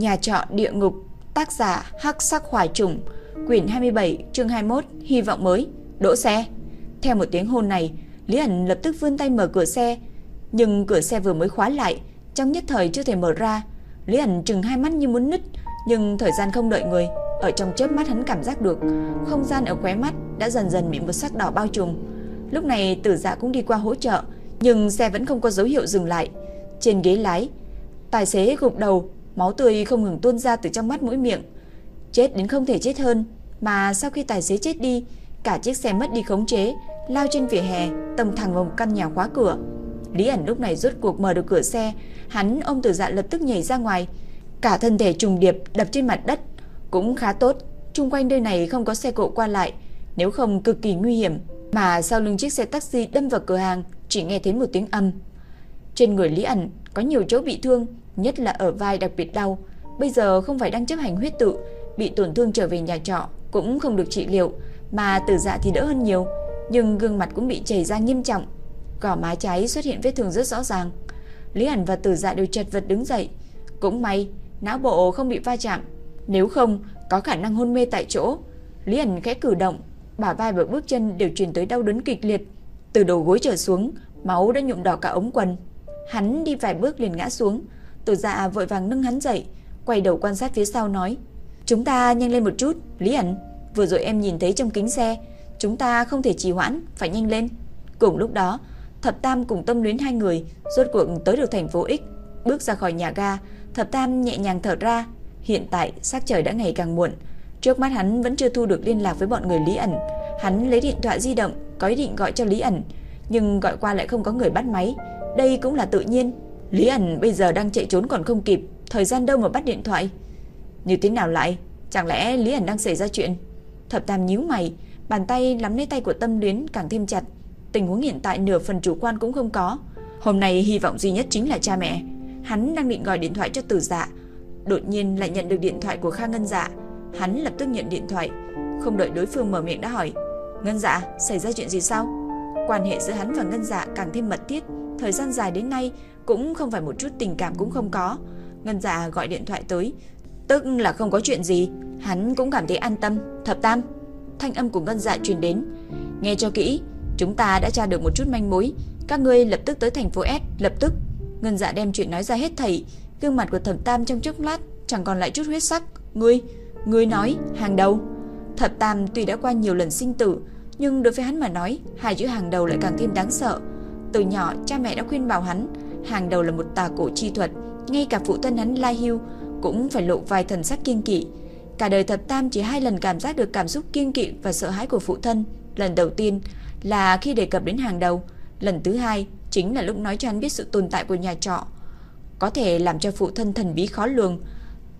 Nhà trọ địa ngục, tác giả Hắc Sắc Hoài Trùng, quyển 27, chương 21, hy vọng mới, đỗ xe. Theo một tiếng hôn này, Lý ảnh lập tức vươn tay mở cửa xe, nhưng cửa xe vừa mới khóa lại, trong nhất thời chưa thể mở ra. Lý ảnh trừng hai mắt như muốn nứt, nhưng thời gian không đợi người, ở trong chớp mắt hắn cảm giác được, không gian ở khóe mắt đã dần dần bị một sắc đỏ bao trùm. Lúc này Tử Dạ cũng đi qua hỗ trợ, nhưng xe vẫn không có dấu hiệu dừng lại. Trên ghế lái, tài xế gục đầu, máu tươi không ngừng tuôn ra từ trong mắt mũi miệng. Chết đến không thể chết hơn, mà sau khi tài xế chết đi, cả chiếc xe mất đi khống chế, lao trên vỉa hè, tông thẳng vào một căn nhà khóa cửa. Lý ẩn lúc này rốt cuộc mở được cửa xe, hắn ôm Tử Dạ lập tức nhảy ra ngoài, cả thân thể trùng điệp đập trên mặt đất, cũng khá tốt, chung quanh nơi này không có xe cộ qua lại, nếu không cực kỳ nguy hiểm. Mà sau lưng chiếc xe taxi đâm vào cửa hàng, chỉ nghe thấy một tiếng âm. Trên người Lý ẩn có nhiều chỗ bị thương, nhất là ở vai đặc biệt đau. Bây giờ không phải đang chấp hành huyết tự, bị tổn thương trở về nhà trọ cũng không được trị liệu, mà Tử Dạ thì đỡ hơn nhiều, nhưng gương mặt cũng bị chảy ra nghiêm trọng, gò má trái xuất hiện vết thương rất rõ ràng. Lý ẩn và Tử Dạ đều chật vật đứng dậy, cũng may não bộ không bị va chạm, nếu không có khả năng hôn mê tại chỗ. Lý ẩn khẽ cử động, bả vai và bước chân đều truyền tới đau đớn kịch liệt, từ đầu gối trở xuống, máu đã nhuộm đỏ cả ống quần. Hắn đi vài bước liền ngã xuống, Tử Dạ vội vàng nâng hắn dậy, quay đầu quan sát phía sau nói: "Chúng ta nhanh lên một chút, Lý ẩn, vừa rồi em nhìn thấy trong kính xe, chúng ta không thể trì hoãn, phải nhanh lên." Cùng lúc đó, Thập Tam cùng Tâm Luyến hai người rốt cuộc tới được thành phố X, bước ra khỏi nhà ga, Thập Tam nhẹ nhàng thở ra, hiện tại sắc trời đã ngày càng muộn, trước mắt hắn vẫn chưa thu được liên lạc với bọn người Lý ẩn. Hắn lấy điện thoại di động, có ý định gọi cho Lý ẩn, nhưng gọi qua lại không có người bắt máy, đây cũng là tự nhiên. Lý ẩn bây giờ đang chạy trốn còn không kịp, thời gian đâu mà bắt điện thoại. Như thế nào lại? Chẳng lẽ Lý ẩn đang xảy ra chuyện? Thập Tam nhíu mày, bàn tay nắm lấy tay của Tâm Luyến càng thêm chặt. Tình huống hiện tại nửa phần chủ quan cũng không có. Hôm nay hy vọng duy nhất chính là cha mẹ. Hắn đang định gọi điện thoại cho Tử Dạ, đột nhiên lại nhận được điện thoại của Kha Ngân Dạ. Hắn lập tức nhận điện thoại, không đợi đối phương mở miệng đã hỏi: "Ngân Dạ, xảy ra chuyện gì sao?" Quan hệ giữa hắn và Ngân Dạ càng thêm mật thiết, thời gian dài đến nay cũng không phải một chút tình cảm cũng không có. Ngân Dạ gọi điện thoại tới, tức là không có chuyện gì, hắn cũng cảm thấy an tâm. Thập Tam, thanh âm của Ngân Dạ truyền đến, nghe cho kỹ, chúng ta đã tra được một chút manh mối, các ngươi lập tức tới thành phố S, lập tức. Ngân Dạ đem chuyện nói ra hết thảy, gương mặt của Thập Tam trong chốc lát chẳng còn lại chút huyết sắc. Ngươi, ngươi nói hàng đầu. Thập Tam tuy đã qua nhiều lần sinh tử, nhưng đối với hắn mà nói, hai chữ hàng đầu lại càng thêm đáng sợ. Từ nhỏ cha mẹ đã khuyên bảo hắn, hàng đầu là một tà cổ chi thuật, ngay cả phụ thân hắn Lai Hưu cũng phải lộ vài thần sắc kiên kỵ. Cả đời Thập Tam chỉ hai lần cảm giác được cảm xúc kiên kỵ và sợ hãi của phụ thân. Lần đầu tiên là khi đề cập đến hàng đầu, lần thứ hai chính là lúc nói cho hắn biết sự tồn tại của nhà trọ, có thể làm cho phụ thân thần bí khó lường,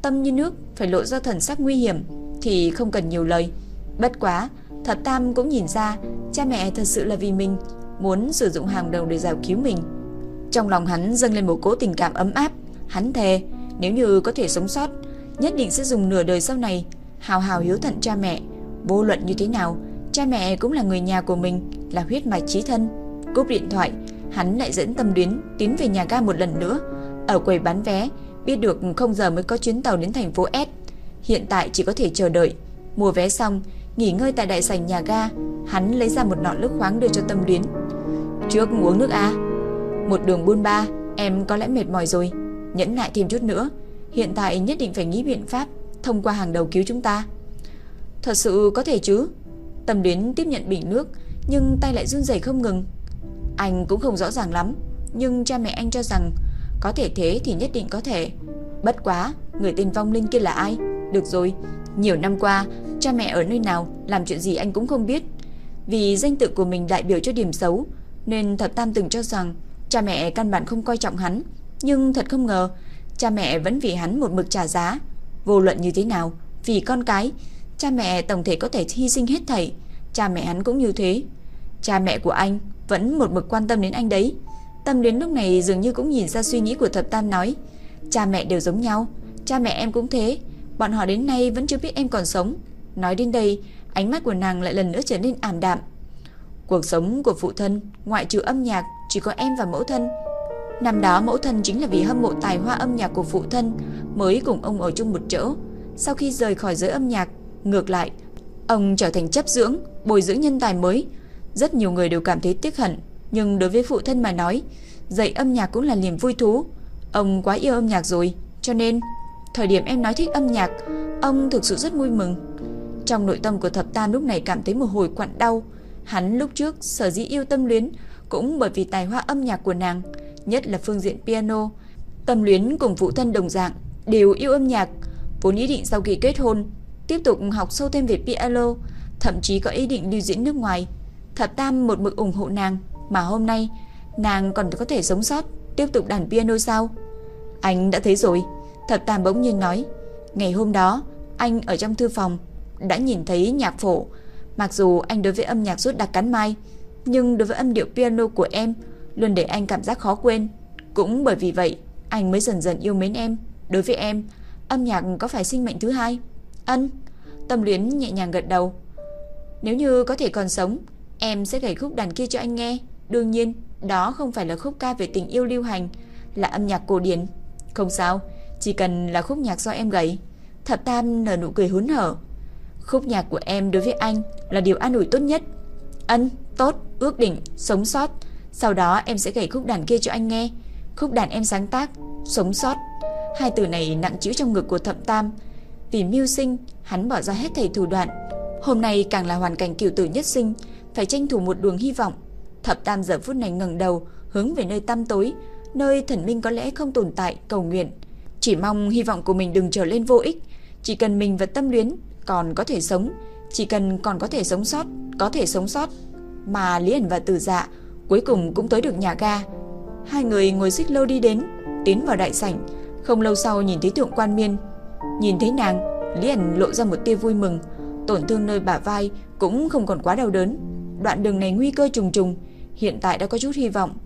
tâm như nước phải lộ ra thần sắc nguy hiểm thì không cần nhiều lời. Bất quá, Thập Tam cũng nhìn ra cha mẹ thật sự là vì mình muốn sử dụng hàng đầu để giải cứu mình. Trong lòng hắn dâng lên một cỗ tình cảm ấm áp, hắn thề nếu như có thể sống sót, nhất định sẽ dùng nửa đời sau này hào hào hiếu thận cha mẹ, vô luận như thế nào, cha mẹ cũng là người nhà của mình, là huyết mạch chí thân. Cúp điện thoại, hắn lại dẫn Tâm Luyến tiến về nhà ga một lần nữa, ở quầy bán vé, biết được không giờ mới có chuyến tàu đến thành phố S, hiện tại chỉ có thể chờ đợi. Mua vé xong, nghỉ ngơi tại đại sảnh nhà ga, hắn lấy ra một nọ nước khoáng đưa cho Tâm Luyến. "Trước uống nước a." Một đường buôn ba, em có lẽ mệt mỏi rồi, nhẫn nại thêm chút nữa, hiện tại nhất định phải nghĩ biện pháp thông qua hàng đầu cứu chúng ta. Thật sự có thể chứ? Tâm Luyến tiếp nhận bình nước, nhưng tay lại run rẩy không ngừng. Anh cũng không rõ ràng lắm, nhưng cha mẹ anh cho rằng có thể thế thì nhất định có thể. Bất quá, người tên vong linh kia là ai? Được rồi, nhiều năm qua, cha mẹ ở nơi nào, làm chuyện gì anh cũng không biết. Vì danh tự của mình đại biểu cho điểm xấu, nên Thập Tam từng cho rằng cha mẹ căn bản không coi trọng hắn. Nhưng thật không ngờ, cha mẹ vẫn vì hắn một mực trả giá. Vô luận như thế nào, vì con cái, cha mẹ tổng thể có thể hy sinh hết thảy. Cha mẹ hắn cũng như thế. Cha mẹ của anh vẫn một mực quan tâm đến anh đấy. Tâm đến lúc này dường như cũng nhìn ra suy nghĩ của Thập Tam nói. Cha mẹ đều giống nhau, cha mẹ em cũng thế. Bọn họ đến nay vẫn chưa biết em còn sống. Nói đến đây, ánh mắt của nàng lại lần nữa trở nên ảm đạm. Cuộc sống của phụ thân, ngoại trừ âm nhạc, chỉ có em và mẫu thân. Năm đó mẫu thân chính là vì hâm mộ tài hoa âm nhạc của phụ thân mới cùng ông ở chung một chỗ. Sau khi rời khỏi giới âm nhạc, ngược lại, ông trở thành chấp dưỡng, bồi dưỡng nhân tài mới. Rất nhiều người đều cảm thấy tiếc hận, nhưng đối với phụ thân mà nói, dạy âm nhạc cũng là niềm vui thú. Ông quá yêu âm nhạc rồi, cho nên thời điểm em nói thích âm nhạc, ông thực sự rất vui mừng. Trong nội tâm của Thập Tam lúc này cảm thấy một hồi quặn đau. Hắn lúc trước sở dĩ yêu tâm luyến cũng bởi vì tài hoa âm nhạc của nàng, nhất là phương diện piano. Tâm luyến cùng phụ thân đồng dạng đều yêu âm nhạc, vốn ý định sau khi kết hôn tiếp tục học sâu thêm về piano, thậm chí có ý định lưu diễn nước ngoài. Thập Tam một mực ủng hộ nàng, mà hôm nay nàng còn có thể sống sót, tiếp tục đàn piano sao? Anh đã thấy rồi, Thập Tam bỗng nhiên nói. Ngày hôm đó, anh ở trong thư phòng đã nhìn thấy nhạc phổ. Mặc dù anh đối với âm nhạc rút đặc cắn mai, nhưng đối với âm điệu piano của em luôn để anh cảm giác khó quên. Cũng bởi vì vậy, anh mới dần dần yêu mến em. Đối với em, âm nhạc có phải sinh mệnh thứ hai? Ân, tâm luyến nhẹ nhàng gật đầu. Nếu như có thể còn sống, em sẽ gảy khúc đàn kia cho anh nghe. Đương nhiên, đó không phải là khúc ca về tình yêu lưu hành, là âm nhạc cổ điển. Không sao, chỉ cần là khúc nhạc do em gảy. Thập Tam nở nụ cười hớn hở. Khúc nhạc của em đối với anh là điều an ủi tốt nhất. Ân, tốt, ước định, sống sót. Sau đó em sẽ gảy khúc đàn kia cho anh nghe. Khúc đàn em sáng tác, sống sót. Hai từ này nặng chữ trong ngực của Thập Tam. Vì mưu sinh, hắn bỏ ra hết thầy thủ đoạn. Hôm nay càng là hoàn cảnh cửu tử nhất sinh, phải tranh thủ một đường hy vọng. Thập Tam giờ phút này ngẩng đầu, hướng về nơi tăm tối, nơi thần minh có lẽ không tồn tại, cầu nguyện. Chỉ mong hy vọng của mình đừng trở lên vô ích, chỉ cần mình và tâm luyến còn có thể sống, chỉ cần còn có thể sống sót, có thể sống sót. Mà Lý ẩn và Từ Dạ cuối cùng cũng tới được nhà ga. Hai người ngồi xích lô đi đến, tiến vào đại sảnh, không lâu sau nhìn thấy Thượng Quan Miên. Nhìn thấy nàng, Lý ẩn lộ ra một tia vui mừng, tổn thương nơi bả vai cũng không còn quá đau đớn. Đoạn đường này nguy cơ trùng trùng, hiện tại đã có chút hy vọng.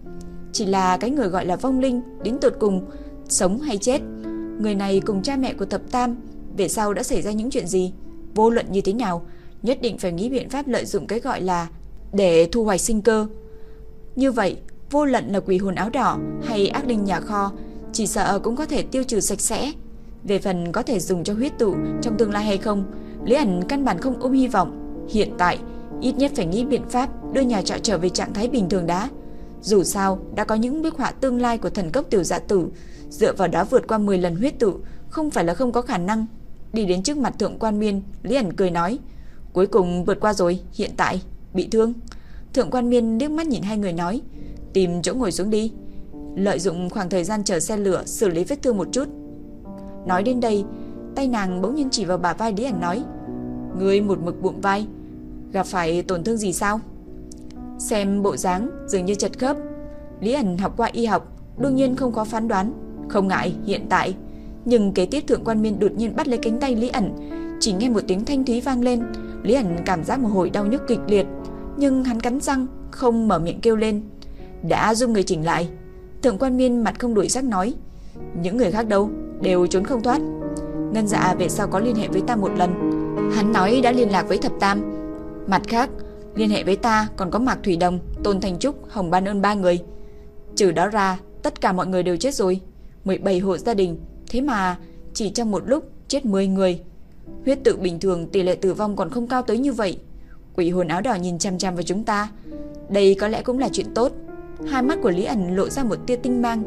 Chỉ là cái người gọi là vong linh đến tột cùng sống hay chết. Người này cùng cha mẹ của Thập Tam về sau đã xảy ra những chuyện gì? Vô luận như thế nào, nhất định phải nghĩ biện pháp lợi dụng cái gọi là để thu hoạch sinh cơ. Như vậy, vô lận là quỷ hồn áo đỏ hay ác linh nhà kho, chỉ sợ cũng có thể tiêu trừ sạch sẽ. Về phần có thể dùng cho huyết tụ trong tương lai hay không, Lý ẩn căn bản không ôm hy vọng. Hiện tại, ít nhất phải nghĩ biện pháp đưa nhà trọ trở về trạng thái bình thường đã. Dù sao, đã có những bức họa tương lai của thần cốc tiểu dạ tử, dựa vào đó vượt qua 10 lần huyết tụ, không phải là không có khả năng. Đi đến trước mặt thượng quan miên, Lý ẩn cười nói, cuối cùng vượt qua rồi, hiện tại, bị thương. Thượng quan miên liếc mắt nhìn hai người nói, tìm chỗ ngồi xuống đi. Lợi dụng khoảng thời gian chờ xe lửa xử lý vết thương một chút. Nói đến đây, tay nàng bỗng nhiên chỉ vào bả vai Lý ảnh nói, Ngươi một mực bụng vai, gặp phải tổn thương gì sao? Xem bộ dáng dường như chật khớp. Lý ảnh học qua y học, đương nhiên không có phán đoán. Không ngại, hiện tại. Nhưng kế tiếp thượng quan miên đột nhiên bắt lấy cánh tay Lý ảnh Chỉ nghe một tiếng thanh thúy vang lên. Lý ảnh cảm giác một hồi đau nhức kịch liệt. Nhưng hắn cắn răng, không mở miệng kêu lên. Đã dung người chỉnh lại. Thượng quan miên mặt không đổi sắc nói. Những người khác đâu, đều trốn không thoát. Ngân dạ về sau có liên hệ với ta một lần. Hắn nói đã liên lạc với thập tam. Mặt khác, liên hệ với ta còn có Mạc Thủy Đồng, Tôn Thành Trúc, Hồng Ban Ơn ba người. Trừ đó ra, tất cả mọi người đều chết rồi. 17 hộ gia đình, thế mà chỉ trong một lúc chết 10 người. Huyết tự bình thường tỷ lệ tử vong còn không cao tới như vậy. Quỷ hồn áo đỏ nhìn chăm chăm vào chúng ta. Đây có lẽ cũng là chuyện tốt. Hai mắt của Lý ẩn lộ ra một tia tinh mang.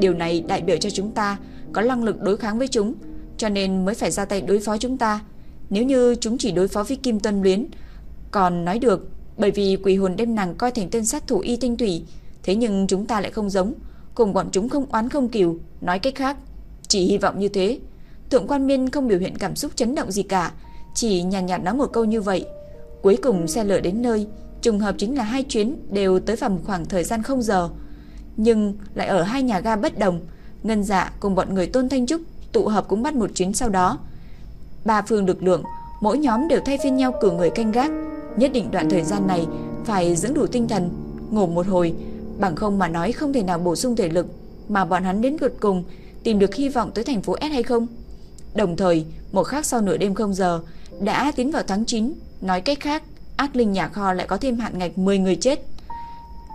Điều này đại biểu cho chúng ta có năng lực đối kháng với chúng, cho nên mới phải ra tay đối phó chúng ta. Nếu như chúng chỉ đối phó với Kim Tân Luyến, còn nói được, bởi vì quỷ hồn đem nàng coi thành tên sát thủ y tinh thủy, thế nhưng chúng ta lại không giống, cùng bọn chúng không oán không kiều, nói cách khác, chỉ hy vọng như thế. Thượng quan Miên không biểu hiện cảm xúc chấn động gì cả, chỉ nhàn nhạt, nhạt nói một câu như vậy. Cuối cùng xe lửa đến nơi, trùng hợp chính là hai chuyến đều tới vào một khoảng thời gian không giờ, nhưng lại ở hai nhà ga bất đồng. Ngân Dạ cùng bọn người Tôn Thanh Trúc tụ hợp cũng bắt một chuyến sau đó. Ba phương lực lượng, mỗi nhóm đều thay phiên nhau cử người canh gác, nhất định đoạn thời gian này phải dưỡng đủ tinh thần, ngủ một hồi, bằng không mà nói không thể nào bổ sung thể lực, mà bọn hắn đến gật cùng tìm được hy vọng tới thành phố S hay không. Đồng thời, một khắc sau nửa đêm không giờ, đã tiến vào tháng 9, nói cách khác, ác linh nhà kho lại có thêm hạn ngạch 10 người chết.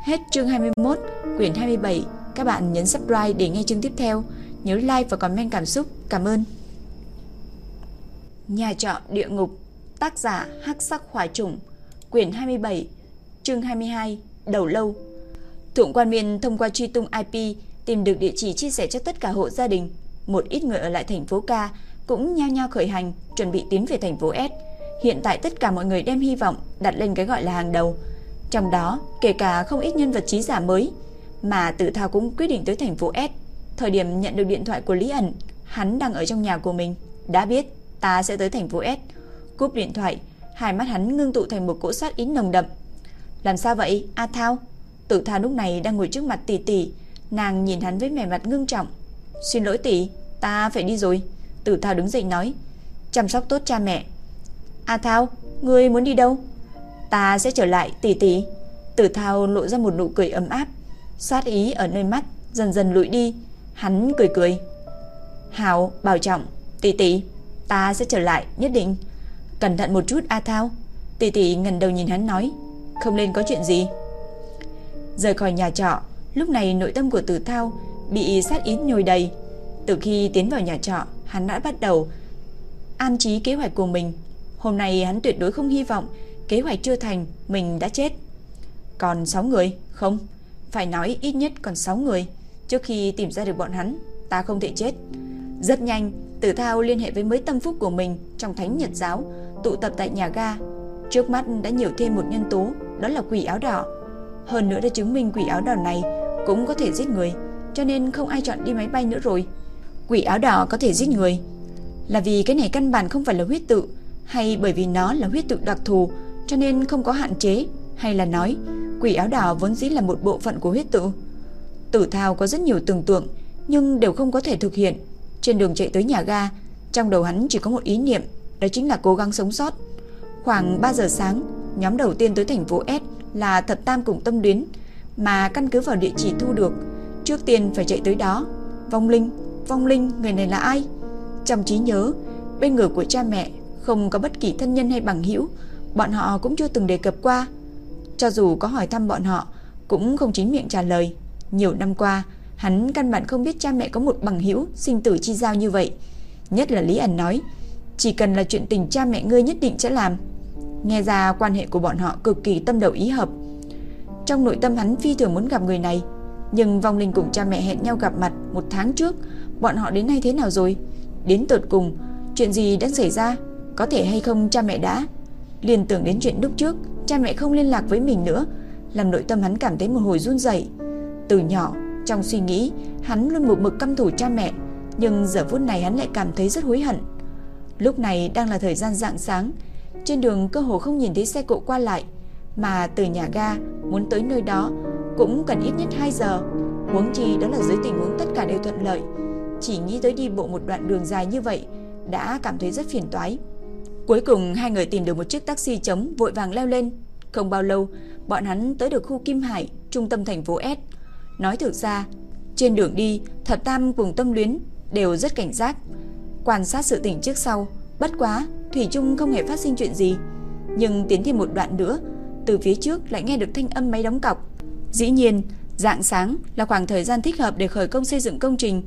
Hết chương 21, quyển 27, Các bạn nhấn subscribe để nghe chương tiếp theo. Nhớ like và comment cảm xúc. Cảm ơn. Nhà trọ địa ngục Tác giả Hắc Sắc Hỏa Trùng Quyển 27 Chương 22 Đầu lâu Thượng quan miên thông qua truy tung IP tìm được địa chỉ chia sẻ cho tất cả hộ gia đình. Một ít người ở lại thành phố K cũng nhao nhao khởi hành, chuẩn bị tiến về thành phố S. Hiện tại tất cả mọi người đem hy vọng đặt lên cái gọi là hàng đầu. Trong đó, kể cả không ít nhân vật trí giả mới, mà tự thao cũng quyết định tới thành phố S. Thời điểm nhận được điện thoại của Lý ẩn, hắn đang ở trong nhà của mình. Đã biết, ta sẽ tới thành phố S. Cúp điện thoại, hai mắt hắn ngưng tụ thành một cỗ sát ý nồng đậm. Làm sao vậy, A Thao? Tử Thao lúc này đang ngồi trước mặt tỷ tỷ, nàng nhìn hắn với vẻ mặt ngưng trọng. "Xin lỗi tỷ, ta phải đi rồi." Tử Thao đứng dậy nói, "Chăm sóc tốt cha mẹ." À "A Thao, ngươi muốn đi đâu?" "Ta sẽ trở lại, tỷ tỷ." Tử Thao lộ ra một nụ cười ấm áp, sát ý ở nơi mắt dần dần lụi đi, hắn cười cười. "Hảo, bảo trọng, tỷ tỷ, ta sẽ trở lại nhất định." Cẩn thận một chút A Thao. Tỷ tỷ ngẩng đầu nhìn hắn nói, "Không nên có chuyện gì?" Rời khỏi nhà trọ, lúc này nội tâm của Tử Thao bị sát ý nhồi đầy. Từ khi tiến vào nhà trọ, hắn đã bắt đầu an trí kế hoạch của mình. Hôm nay hắn tuyệt đối không hy vọng kế hoạch chưa thành, mình đã chết. Còn 6 người? Không, phải nói ít nhất còn 6 người. Trước khi tìm ra được bọn hắn, ta không thể chết. Rất nhanh, Tử Thao liên hệ với mấy tâm phúc của mình trong Thánh Nhật giáo, tụ tập tại nhà ga. Trước mắt đã nhiều thêm một nhân tố, đó là quỷ áo đỏ. Hơn nữa đã chứng minh quỷ áo đỏ này cũng có thể giết người, cho nên không ai chọn đi máy bay nữa rồi. Quỷ áo đỏ có thể giết người là vì cái này căn bản không phải là huyết tự, hay bởi vì nó là huyết tự đặc thù cho nên không có hạn chế, hay là nói quỷ áo đỏ vốn dĩ là một bộ phận của huyết tự. Tử Thao có rất nhiều tưởng tượng nhưng đều không có thể thực hiện. Trên đường chạy tới nhà ga, trong đầu hắn chỉ có một ý niệm, đó chính là cố gắng sống sót. Khoảng 3 giờ sáng, nhóm đầu tiên tới thành phố S là Thập Tam cùng Tâm Luyến, mà căn cứ vào địa chỉ thu được, trước tiên phải chạy tới đó. Vong Linh, Vong Linh, người này là ai? Trong trí nhớ, bên người của cha mẹ không có bất kỳ thân nhân hay bằng hữu, bọn họ cũng chưa từng đề cập qua. Cho dù có hỏi thăm bọn họ, cũng không chính miệng trả lời. Nhiều năm qua, hắn căn bản không biết cha mẹ có một bằng hữu sinh tử chi giao như vậy. Nhất là Lý ẩn nói, chỉ cần là chuyện tình cha mẹ ngươi nhất định sẽ làm. Nghe ra quan hệ của bọn họ cực kỳ tâm đầu ý hợp. Trong nội tâm hắn phi thường muốn gặp người này, nhưng vong linh cùng cha mẹ hẹn nhau gặp mặt một tháng trước, bọn họ đến nay thế nào rồi? Đến tột cùng, chuyện gì đã xảy ra? Có thể hay không cha mẹ đã? Liên tưởng đến chuyện lúc trước, cha mẹ không liên lạc với mình nữa, làm nội tâm hắn cảm thấy một hồi run rẩy. Từ nhỏ, trong suy nghĩ, hắn luôn một mực căm thù cha mẹ, nhưng giờ phút này hắn lại cảm thấy rất hối hận. Lúc này đang là thời gian rạng sáng, trên đường cơ hồ không nhìn thấy xe cộ qua lại, mà từ nhà ga muốn tới nơi đó cũng cần ít nhất 2 giờ. Huống chi đó là dưới tình huống tất cả đều thuận lợi. Chỉ nghĩ tới đi bộ một đoạn đường dài như vậy đã cảm thấy rất phiền toái. Cuối cùng hai người tìm được một chiếc taxi trống vội vàng leo lên. Không bao lâu, bọn hắn tới được khu Kim Hải, trung tâm thành phố S. Nói thực ra, trên đường đi, Thập Tam cùng Tâm Luyến đều rất cảnh giác, quan sát sự tình trước sau, bất quá thủy chung không hề phát sinh chuyện gì. Nhưng tiến thêm một đoạn nữa, từ phía trước lại nghe được thanh âm máy đóng cọc. Dĩ nhiên, dạng sáng là khoảng thời gian thích hợp để khởi công xây dựng công trình.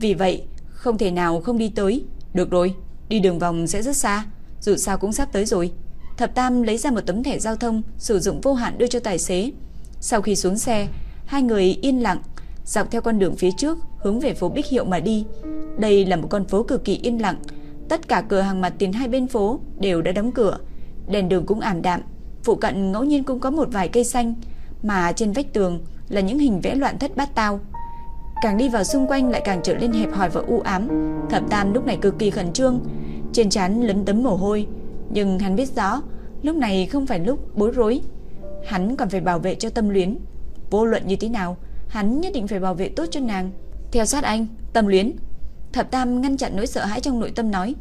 Vì vậy, không thể nào không đi tới. Được rồi, đi đường vòng sẽ rất xa, dù sao cũng sắp tới rồi. Thập Tam lấy ra một tấm thẻ giao thông sử dụng vô hạn đưa cho tài xế. Sau khi xuống xe, hai người yên lặng dọc theo con đường phía trước hướng về phố Bích Hiệu mà đi. Đây là một con phố cực kỳ yên lặng, tất cả cửa hàng mặt tiền hai bên phố đều đã đóng cửa, đèn đường cũng ảm đạm, phụ cận ngẫu nhiên cũng có một vài cây xanh, mà trên vách tường là những hình vẽ loạn thất bát tao. Càng đi vào xung quanh lại càng trở nên hẹp hòi và u ám. Thập Tam lúc này cực kỳ khẩn trương, trên trán lấn tấm mồ hôi, nhưng hắn biết rõ, lúc này không phải lúc bối rối. Hắn còn phải bảo vệ cho Tâm Luyến. Vô luận như thế nào, hắn nhất định phải bảo vệ tốt cho nàng. Theo sát anh, Tâm Luyến. Thập Tam ngăn chặn nỗi sợ hãi trong nội tâm nói,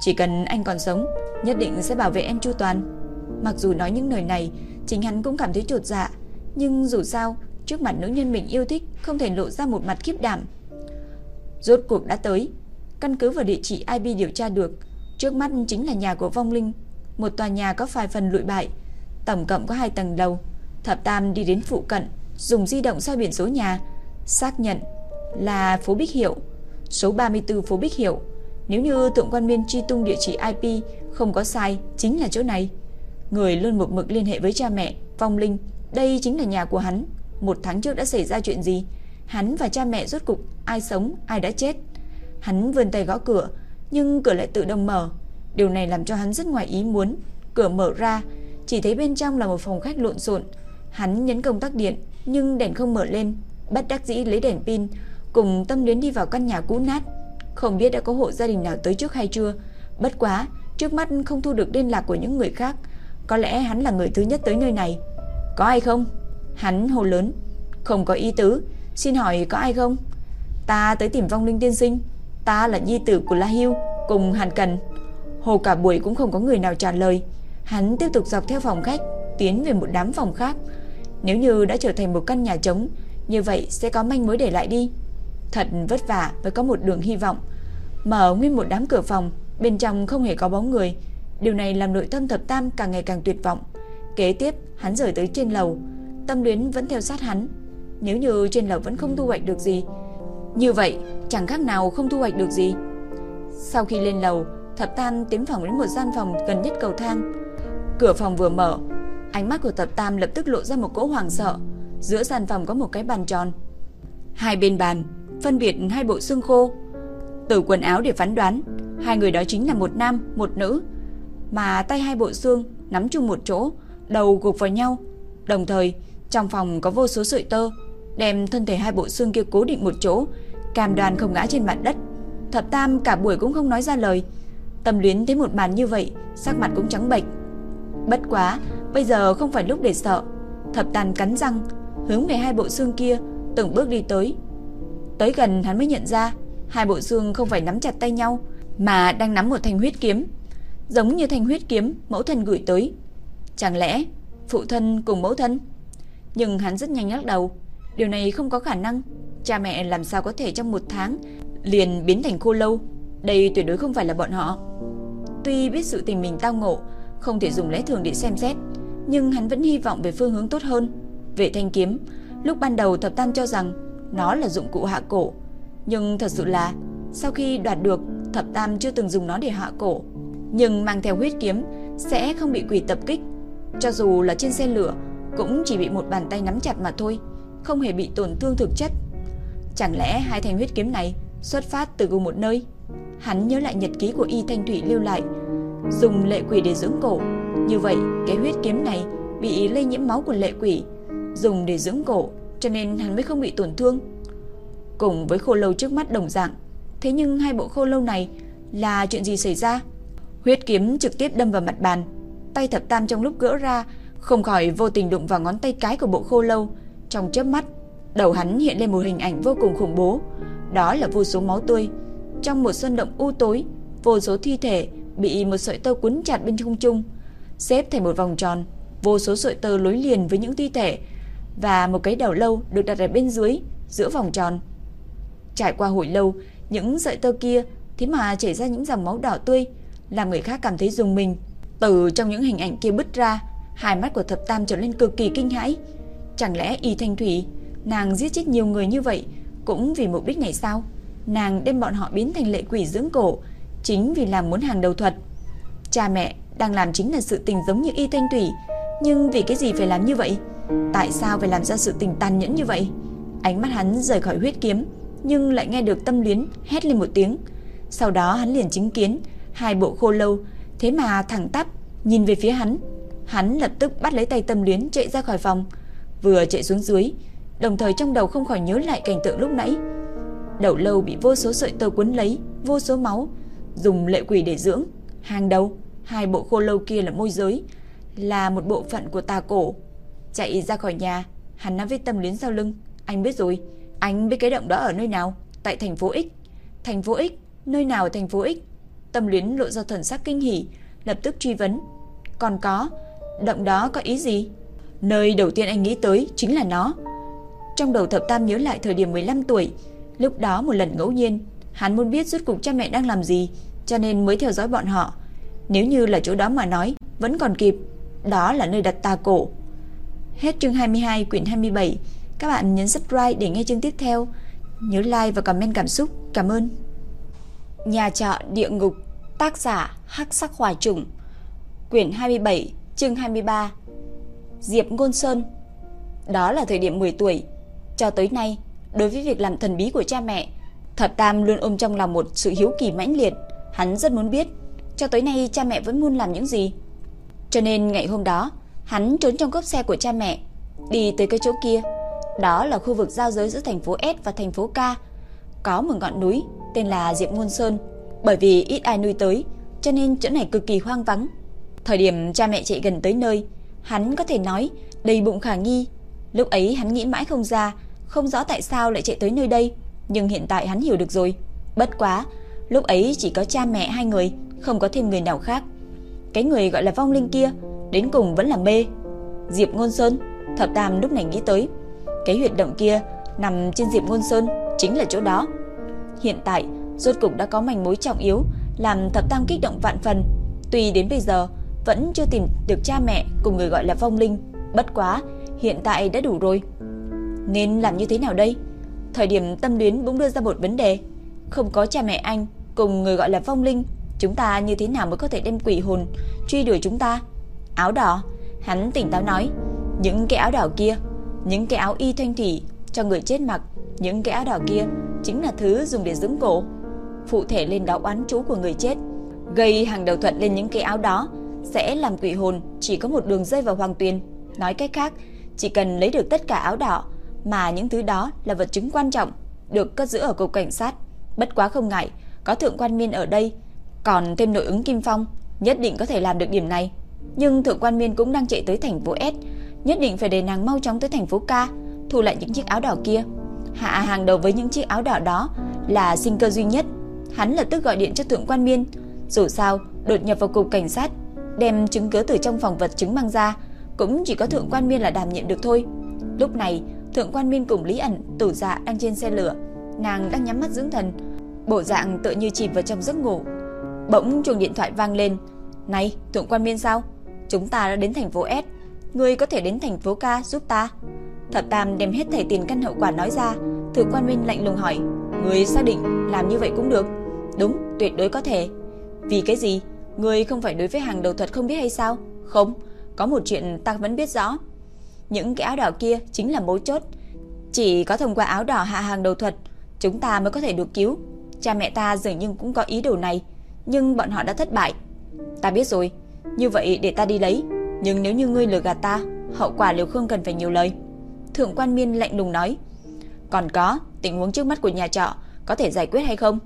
chỉ cần anh còn sống, nhất định sẽ bảo vệ em chu toàn. Mặc dù nói những lời này, chính hắn cũng cảm thấy chột dạ, nhưng dù sao, trước mặt nữ nhân mình yêu thích không thể lộ ra một mặt khiếp đảm. Rốt cuộc đã tới, căn cứ vào địa chỉ IP điều tra được, trước mắt chính là nhà của Vong Linh, một tòa nhà có vài phần lụi bại, tổng cộng có hai tầng lầu. Thập Tam đi đến phụ cận, dùng di động soi biển số nhà, Xác nhận là phố Bích Hiệu, số 34 phố Bích Hiệu. Nếu như tượng quan viên truy tung địa chỉ IP không có sai, chính là chỗ này. Người luôn một mực liên hệ với cha mẹ, vong linh, đây chính là nhà của hắn. Một tháng trước đã xảy ra chuyện gì? Hắn và cha mẹ rốt cục ai sống, ai đã chết? Hắn vươn tay gõ cửa, nhưng cửa lại tự động mở. Điều này làm cho hắn rất ngoài ý muốn. Cửa mở ra, chỉ thấy bên trong là một phòng khách lộn xộn. Hắn nhấn công tắc điện, nhưng đèn không mở lên. Bắt đắc dĩ lấy đèn pin, cùng tâm luyến đi vào căn nhà cũ nát. Không biết đã có hộ gia đình nào tới trước hay chưa. Bất quá, trước mắt không thu được liên lạc của những người khác. Có lẽ hắn là người thứ nhất tới nơi này. Có ai không? Hắn hồ lớn. Không có ý tứ. Xin hỏi có ai không? Ta tới tìm vong linh tiên sinh. Ta là nhi tử của La Hưu cùng Hàn Cần. Hồ cả buổi cũng không có người nào trả lời. Hắn tiếp tục dọc theo phòng khách, tiến về một đám phòng khác. Nếu như đã trở thành một căn nhà trống, như vậy sẽ có manh mối để lại đi. Thật vất vả mới có một đường hy vọng. Mở nguyên một đám cửa phòng, bên trong không hề có bóng người. Điều này làm nội tâm thập tam càng ngày càng tuyệt vọng. Kế tiếp, hắn rời tới trên lầu. Tâm luyến vẫn theo sát hắn. Nếu như trên lầu vẫn không thu hoạch được gì, như vậy chẳng khác nào không thu hoạch được gì. Sau khi lên lầu, Thập Tam tiến phòng đến một gian phòng gần nhất cầu thang. Cửa phòng vừa mở, ánh mắt của Thập Tam lập tức lộ ra một cỗ hoàng sợ. Giữa gian phòng có một cái bàn tròn. Hai bên bàn, phân biệt hai bộ xương khô. Từ quần áo để phán đoán, hai người đó chính là một nam, một nữ. Mà tay hai bộ xương nắm chung một chỗ, đầu gục vào nhau. Đồng thời, trong phòng có vô số sợi tơ, đem thân thể hai bộ xương kia cố định một chỗ, cam đoan không ngã trên mặt đất. Thập Tam cả buổi cũng không nói ra lời. Tâm Luyến thấy một màn như vậy, sắc mặt cũng trắng bệch. Bất quá, bây giờ không phải lúc để sợ. Thập Tam cắn răng, hướng về hai bộ xương kia, từng bước đi tới. Tới gần hắn mới nhận ra, hai bộ xương không phải nắm chặt tay nhau, mà đang nắm một thanh huyết kiếm, giống như thanh huyết kiếm mẫu thân gửi tới. Chẳng lẽ phụ thân cùng mẫu thân? Nhưng hắn rất nhanh lắc đầu, điều này không có khả năng. Cha mẹ làm sao có thể trong một tháng liền biến thành khô lâu? Đây tuyệt đối không phải là bọn họ. Tuy biết sự tình mình tao ngộ, không thể dùng lẽ thường để xem xét, nhưng hắn vẫn hy vọng về phương hướng tốt hơn. Về thanh kiếm, lúc ban đầu Thập Tam cho rằng nó là dụng cụ hạ cổ, nhưng thật sự là sau khi đoạt được, Thập Tam chưa từng dùng nó để hạ cổ, nhưng mang theo huyết kiếm sẽ không bị quỷ tập kích, cho dù là trên xe lửa cũng chỉ bị một bàn tay nắm chặt mà thôi, không hề bị tổn thương thực chất. Chẳng lẽ hai thanh huyết kiếm này xuất phát từ cùng một nơi? Hắn nhớ lại nhật ký của Y Thanh Thủy lưu lại, dùng lệ quỷ để dưỡng cổ. Như vậy, cái huyết kiếm này bị lây nhiễm máu của lệ quỷ, dùng để dưỡng cổ, cho nên hắn mới không bị tổn thương. Cùng với khô lâu trước mắt đồng dạng, thế nhưng hai bộ khô lâu này là chuyện gì xảy ra? Huyết kiếm trực tiếp đâm vào mặt bàn, tay thập tam trong lúc gỡ ra, không khỏi vô tình đụng vào ngón tay cái của bộ khô lâu. Trong chớp mắt, đầu hắn hiện lên một hình ảnh vô cùng khủng bố, đó là vô số máu tươi. Trong một sân động u tối, vô số thi thể bị một sợi tơ cuốn chặt bên không trung, xếp thành một vòng tròn, vô số sợi tơ nối liền với những thi thể và một cái đầu lâu được đặt ở bên dưới giữa vòng tròn. Trải qua hồi lâu, những sợi tơ kia thế mà chảy ra những dòng máu đỏ tươi, làm người khác cảm thấy rùng mình. Từ trong những hình ảnh kia bứt ra, hai mắt của Thập Tam trở lên cực kỳ kinh hãi. Chẳng lẽ Y Thanh Thủy, nàng giết chết nhiều người như vậy cũng vì mục đích này sao? Nàng đem bọn họ biến thành lệ quỷ dưỡng cổ, chính vì làm muốn hàng đầu thuật. Cha mẹ đang làm chính là sự tình giống như Y Thanh Thủy, nhưng vì cái gì phải làm như vậy? Tại sao phải làm ra sự tình tàn nhẫn như vậy? Ánh mắt hắn rời khỏi huyết kiếm, nhưng lại nghe được tâm luyến hét lên một tiếng. Sau đó hắn liền chứng kiến hai bộ khô lâu, thế mà thẳng tắp nhìn về phía hắn. Hắn lập tức bắt lấy tay tâm luyến chạy ra khỏi phòng, vừa chạy xuống dưới, đồng thời trong đầu không khỏi nhớ lại cảnh tượng lúc nãy. Đầu lâu bị vô số sợi tơ quấn lấy, vô số máu, dùng lệ quỷ để dưỡng. Hàng đầu, hai bộ khô lâu kia là môi giới, là một bộ phận của tà cổ. Chạy ra khỏi nhà, hắn nói với tâm luyến sau lưng, anh biết rồi, anh biết cái động đó ở nơi nào? Tại thành phố X. Thành phố X? Nơi nào thành phố X? Tâm luyến lộ ra thần sắc kinh hỉ, lập tức truy vấn. Còn có, động đó có ý gì? Nơi đầu tiên anh nghĩ tới chính là nó. Trong đầu thập tam nhớ lại thời điểm 15 tuổi, lúc đó một lần ngẫu nhiên, hắn muốn biết rốt cuộc cha mẹ đang làm gì, cho nên mới theo dõi bọn họ. Nếu như là chỗ đó mà nói, vẫn còn kịp, đó là nơi đặt tà cổ. Hết chương 22 quyển 27, Các bạn nhấn subscribe để nghe chương tiếp theo. Nhớ like và comment cảm xúc. Cảm ơn. Nhà trọ địa ngục, tác giả Hắc Sắc Hỏa Trùng. Quyển 27, chương 23. Diệp Ngôn Sơn. Đó là thời điểm 10 tuổi, cho tới nay, đối với việc làm thần bí của cha mẹ, Thập Tam luôn ôm trong lòng một sự hiếu kỳ mãnh liệt, hắn rất muốn biết, cho tới nay cha mẹ vẫn luôn làm những gì. Cho nên ngày hôm đó, hắn trốn trong cốp xe của cha mẹ, đi tới cái chỗ kia. Đó là khu vực giao giới giữa thành phố S và thành phố K. Có một ngọn núi tên là Diệp Ngôn Sơn, bởi vì ít ai nuôi tới, cho nên chỗ này cực kỳ hoang vắng. Thời điểm cha mẹ chạy gần tới nơi, hắn có thể nói đầy bụng khả nghi. Lúc ấy hắn nghĩ mãi không ra, không rõ tại sao lại chạy tới nơi đây, nhưng hiện tại hắn hiểu được rồi. Bất quá, lúc ấy chỉ có cha mẹ hai người, không có thêm người nào khác. Cái người gọi là vong linh kia, đến cùng vẫn là mê. Diệp Ngôn Sơn, Thập Tam lúc này nghĩ tới, cái huyệt động kia nằm trên Diệp Ngôn Sơn chính là chỗ đó. Hiện tại, rốt cục đã có manh mối trọng yếu, làm Thập Tam kích động vạn phần. Tuy đến bây giờ vẫn chưa tìm được cha mẹ cùng người gọi là vong linh, bất quá hiện tại đã đủ rồi. Nên làm như thế nào đây? Thời điểm tâm luyến bỗng đưa ra một vấn đề. Không có cha mẹ anh cùng người gọi là vong linh, chúng ta như thế nào mới có thể đem quỷ hồn truy đuổi chúng ta? Áo đỏ, hắn tỉnh táo nói, những cái áo đỏ kia, những cái áo y thanh thủy cho người chết mặc, những cái áo đỏ kia chính là thứ dùng để dưỡng cổ, phụ thể lên đó oán chú của người chết, gây hàng đầu thuận lên những cái áo đó sẽ làm quỷ hồn chỉ có một đường rơi vào hoàng tuyền. Nói cách khác, chỉ cần lấy được tất cả áo đỏ mà những thứ đó là vật chứng quan trọng được cất giữ ở cục cảnh sát. Bất quá không ngại, có thượng quan miên ở đây, còn thêm nội ứng Kim Phong, nhất định có thể làm được điểm này. Nhưng thượng quan miên cũng đang chạy tới thành phố S, nhất định phải để nàng mau chóng tới thành phố K, thu lại những chiếc áo đỏ kia. Hạ hàng đầu với những chiếc áo đỏ đó là sinh cơ duy nhất. Hắn lập tức gọi điện cho thượng quan miên, dù sao đột nhập vào cục cảnh sát, đem chứng cứ từ trong phòng vật chứng mang ra, cũng chỉ có thượng quan miên là đảm nhiệm được thôi. Lúc này, Thượng quan miên cùng Lý ẩn, Tử Dạ đang trên xe lửa, nàng đang nhắm mắt dưỡng thần, bộ dạng tựa như chìm vào trong giấc ngủ. Bỗng chuông điện thoại vang lên. "Này, Thượng quan Miên sao? Chúng ta đã đến thành phố S, ngươi có thể đến thành phố K giúp ta?" Thập Tam đem hết thảy tiền căn hậu quả nói ra, Thượng quan miên lạnh lùng hỏi, "Ngươi xác định làm như vậy cũng được?" "Đúng, tuyệt đối có thể." "Vì cái gì? Người không phải đối với hàng đầu thuật không biết hay sao?" "Không, có một chuyện ta vẫn biết rõ." Những cái áo đỏ kia chính là mấu chốt. Chỉ có thông qua áo đỏ hạ hàng đầu thuật, chúng ta mới có thể được cứu. Cha mẹ ta dường như cũng có ý đồ này, nhưng bọn họ đã thất bại. Ta biết rồi, như vậy để ta đi lấy. Nhưng nếu như ngươi lừa gạt ta, hậu quả liều không cần phải nhiều lời. Thượng quan miên lạnh lùng nói. Còn có, tình huống trước mắt của nhà trọ có thể giải quyết hay không?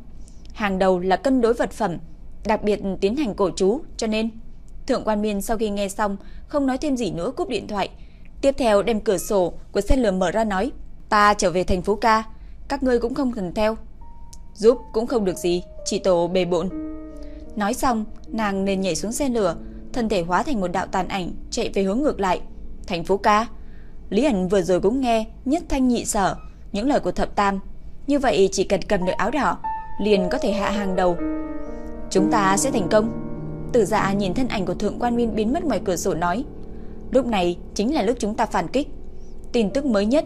Hàng đầu là cân đối vật phẩm, đặc biệt tiến hành cổ chú, cho nên... Thượng quan miên sau khi nghe xong, không nói thêm gì nữa cúp điện thoại, Tiếp theo đem cửa sổ của xe lửa mở ra nói, ta trở về thành phố ca, các ngươi cũng không cần theo. Giúp cũng không được gì, chỉ tổ bề bộn. Nói xong, nàng liền nhảy xuống xe lửa, thân thể hóa thành một đạo tàn ảnh chạy về hướng ngược lại. Thành phố ca. Lý ảnh vừa rồi cũng nghe nhất thanh nhị sở những lời của thập tam. Như vậy chỉ cần cầm được áo đỏ, liền có thể hạ hàng đầu. Chúng ta sẽ thành công. Tử dạ nhìn thân ảnh của thượng quan minh biến mất ngoài cửa sổ nói. Lúc này chính là lúc chúng ta phản kích. Tin tức mới nhất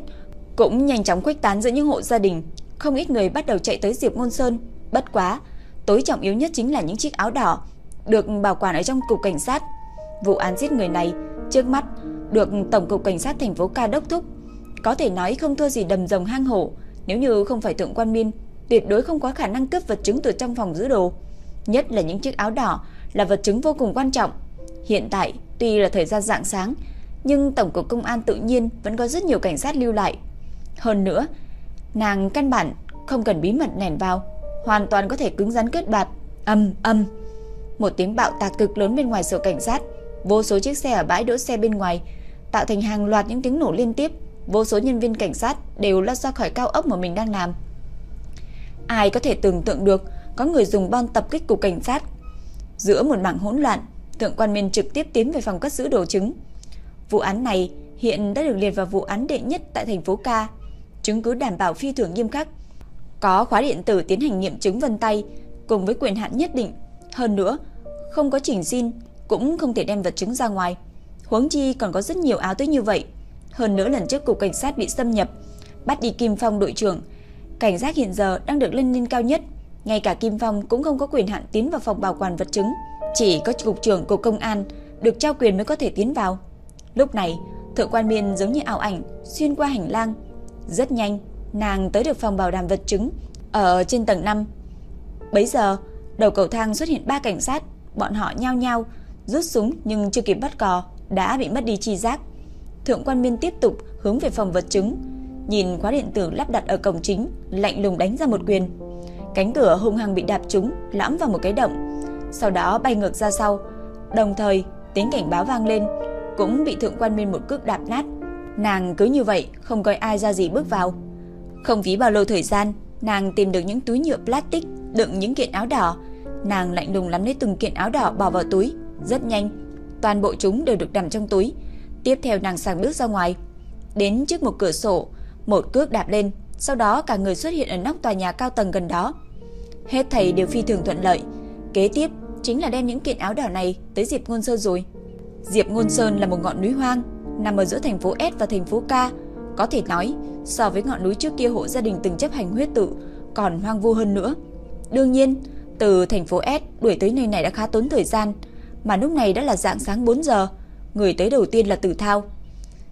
cũng nhanh chóng khuếch tán giữa những hộ gia đình, không ít người bắt đầu chạy tới Diệp Ngôn Sơn, bất quá, tối trọng yếu nhất chính là những chiếc áo đỏ được bảo quản ở trong cục cảnh sát. Vụ án giết người này trước mắt được tổng cục cảnh sát thành phố Ca đốc thúc, có thể nói không thua gì đầm rồng hang hổ, nếu như không phải thượng quan miên, tuyệt đối không có khả năng cướp vật chứng từ trong phòng giữ đồ. Nhất là những chiếc áo đỏ là vật chứng vô cùng quan trọng. Hiện tại, Tuy là thời gian dạng sáng, nhưng tổng cục công an tự nhiên vẫn có rất nhiều cảnh sát lưu lại. Hơn nữa, nàng căn bản không cần bí mật nền vào, hoàn toàn có thể cứng rắn kết bạt. Âm âm. Một tiếng bạo tạc cực lớn bên ngoài sở cảnh sát, vô số chiếc xe ở bãi đỗ xe bên ngoài tạo thành hàng loạt những tiếng nổ liên tiếp, vô số nhân viên cảnh sát đều lao ra khỏi cao ốc mà mình đang làm. Ai có thể tưởng tượng được có người dùng bom tập kích cục cảnh sát. Giữa một mảng hỗn loạn, Thượng quan Miên trực tiếp tiến về phòng cất giữ đồ chứng. Vụ án này hiện đã được liệt vào vụ án đệ nhất tại thành phố Ca, chứng cứ đảm bảo phi thường nghiêm khắc. Có khóa điện tử tiến hành nghiệm chứng vân tay cùng với quyền hạn nhất định, hơn nữa không có chỉnh xin cũng không thể đem vật chứng ra ngoài. Huống chi còn có rất nhiều áo tới như vậy. Hơn nữa lần trước cục cảnh sát bị xâm nhập, bắt đi Kim Phong đội trưởng. Cảnh giác hiện giờ đang được lên lên cao nhất, ngay cả Kim Phong cũng không có quyền hạn tiến vào phòng bảo quản vật chứng, chỉ có cục trưởng cục công an được trao quyền mới có thể tiến vào. Lúc này, Thượng quan Miên giống như ảo ảnh xuyên qua hành lang, rất nhanh, nàng tới được phòng bảo đảm vật chứng ở trên tầng 5. Bấy giờ, đầu cầu thang xuất hiện ba cảnh sát, bọn họ nhao nhao rút súng nhưng chưa kịp bắt cò đã bị mất đi chi giác. Thượng quan Miên tiếp tục hướng về phòng vật chứng, nhìn khóa điện tử lắp đặt ở cổng chính, lạnh lùng đánh ra một quyền. Cánh cửa hung hăng bị đạp trúng, lõm vào một cái động, sau đó bay ngược ra sau. Đồng thời, tiếng cảnh báo vang lên, cũng bị thượng quan Miên một cước đạp nát. Nàng cứ như vậy, không coi ai ra gì bước vào. Không phí bao lâu thời gian, nàng tìm được những túi nhựa plastic đựng những kiện áo đỏ. Nàng lạnh lùng lắm lấy từng kiện áo đỏ bỏ vào túi, rất nhanh, toàn bộ chúng đều được đằm trong túi. Tiếp theo nàng sang bước ra ngoài, đến trước một cửa sổ, một cước đạp lên, sau đó cả người xuất hiện ở nóc tòa nhà cao tầng gần đó. Hết thầy đều phi thường thuận lợi. Kế tiếp chính là đem những kiện áo đỏ này tới Diệp Ngôn Sơn rồi. Diệp Ngôn Sơn là một ngọn núi hoang, nằm ở giữa thành phố S và thành phố K. Có thể nói, so với ngọn núi trước kia hộ gia đình từng chấp hành huyết tự, còn hoang vu hơn nữa. Đương nhiên, từ thành phố S đuổi tới nơi này đã khá tốn thời gian, mà lúc này đã là dạng sáng 4 giờ. Người tới đầu tiên là Tử Thao.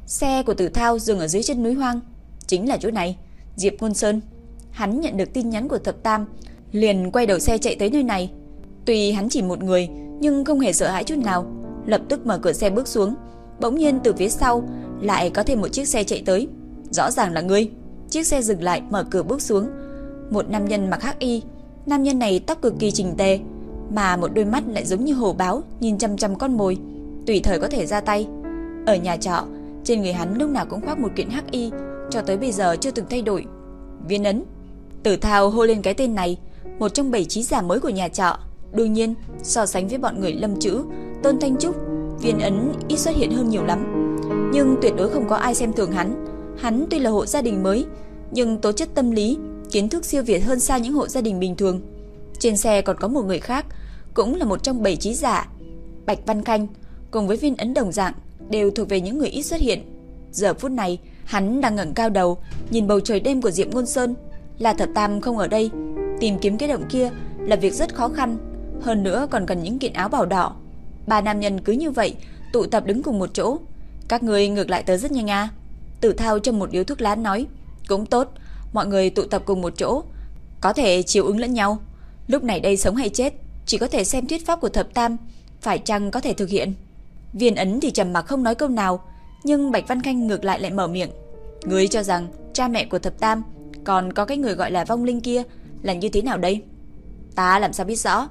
Xe của Tử Thao dừng ở dưới chân núi hoang, chính là chỗ này, Diệp Ngôn Sơn. Hắn nhận được tin nhắn của Thập Tam, liền quay đầu xe chạy tới nơi này. Tuy hắn chỉ một người, nhưng không hề sợ hãi chút nào, lập tức mở cửa xe bước xuống. Bỗng nhiên từ phía sau lại có thêm một chiếc xe chạy tới. Rõ ràng là ngươi. Chiếc xe dừng lại, mở cửa bước xuống. Một nam nhân mặc hắc y, nam nhân này tóc cực kỳ chỉnh tề, mà một đôi mắt lại giống như hổ báo nhìn chăm chăm con mồi, tùy thời có thể ra tay. Ở nhà trọ, trên người hắn lúc nào cũng khoác một kiện hắc y, cho tới bây giờ chưa từng thay đổi. Viên ấn. Tử Thao hô lên cái tên này, một trong bảy trí giả mới của nhà trọ. Đương nhiên, so sánh với bọn người Lâm Chữ, Tôn Thanh Trúc, Viên ấn ít xuất hiện hơn nhiều lắm. Nhưng tuyệt đối không có ai xem thường hắn. Hắn tuy là hộ gia đình mới, nhưng tố chất tâm lý, kiến thức siêu việt hơn xa những hộ gia đình bình thường. Trên xe còn có một người khác, cũng là một trong bảy trí giả. Bạch Văn Khanh cùng với viên ấn đồng dạng đều thuộc về những người ít xuất hiện. Giờ phút này, hắn đang ngẩng cao đầu, nhìn bầu trời đêm của Diệp Ngôn Sơn. Là Thập Tam không ở đây, tìm kiếm cái động kia là việc rất khó khăn, hơn nữa còn cần những kiện áo bảo đỏ. Ba nam nhân cứ như vậy tụ tập đứng cùng một chỗ. Các người ngược lại tới rất nhanh à? Tử Thao trong một điếu thuốc lá nói, cũng tốt, mọi người tụ tập cùng một chỗ, có thể chiều ứng lẫn nhau. Lúc này đây sống hay chết, chỉ có thể xem thuyết pháp của thập tam, phải chăng có thể thực hiện. Viên ấn thì trầm mặc không nói câu nào, nhưng Bạch Văn Khanh ngược lại lại mở miệng. Người cho rằng cha mẹ của thập tam, còn có cái người gọi là vong linh kia là như thế nào đây? Ta làm sao biết rõ?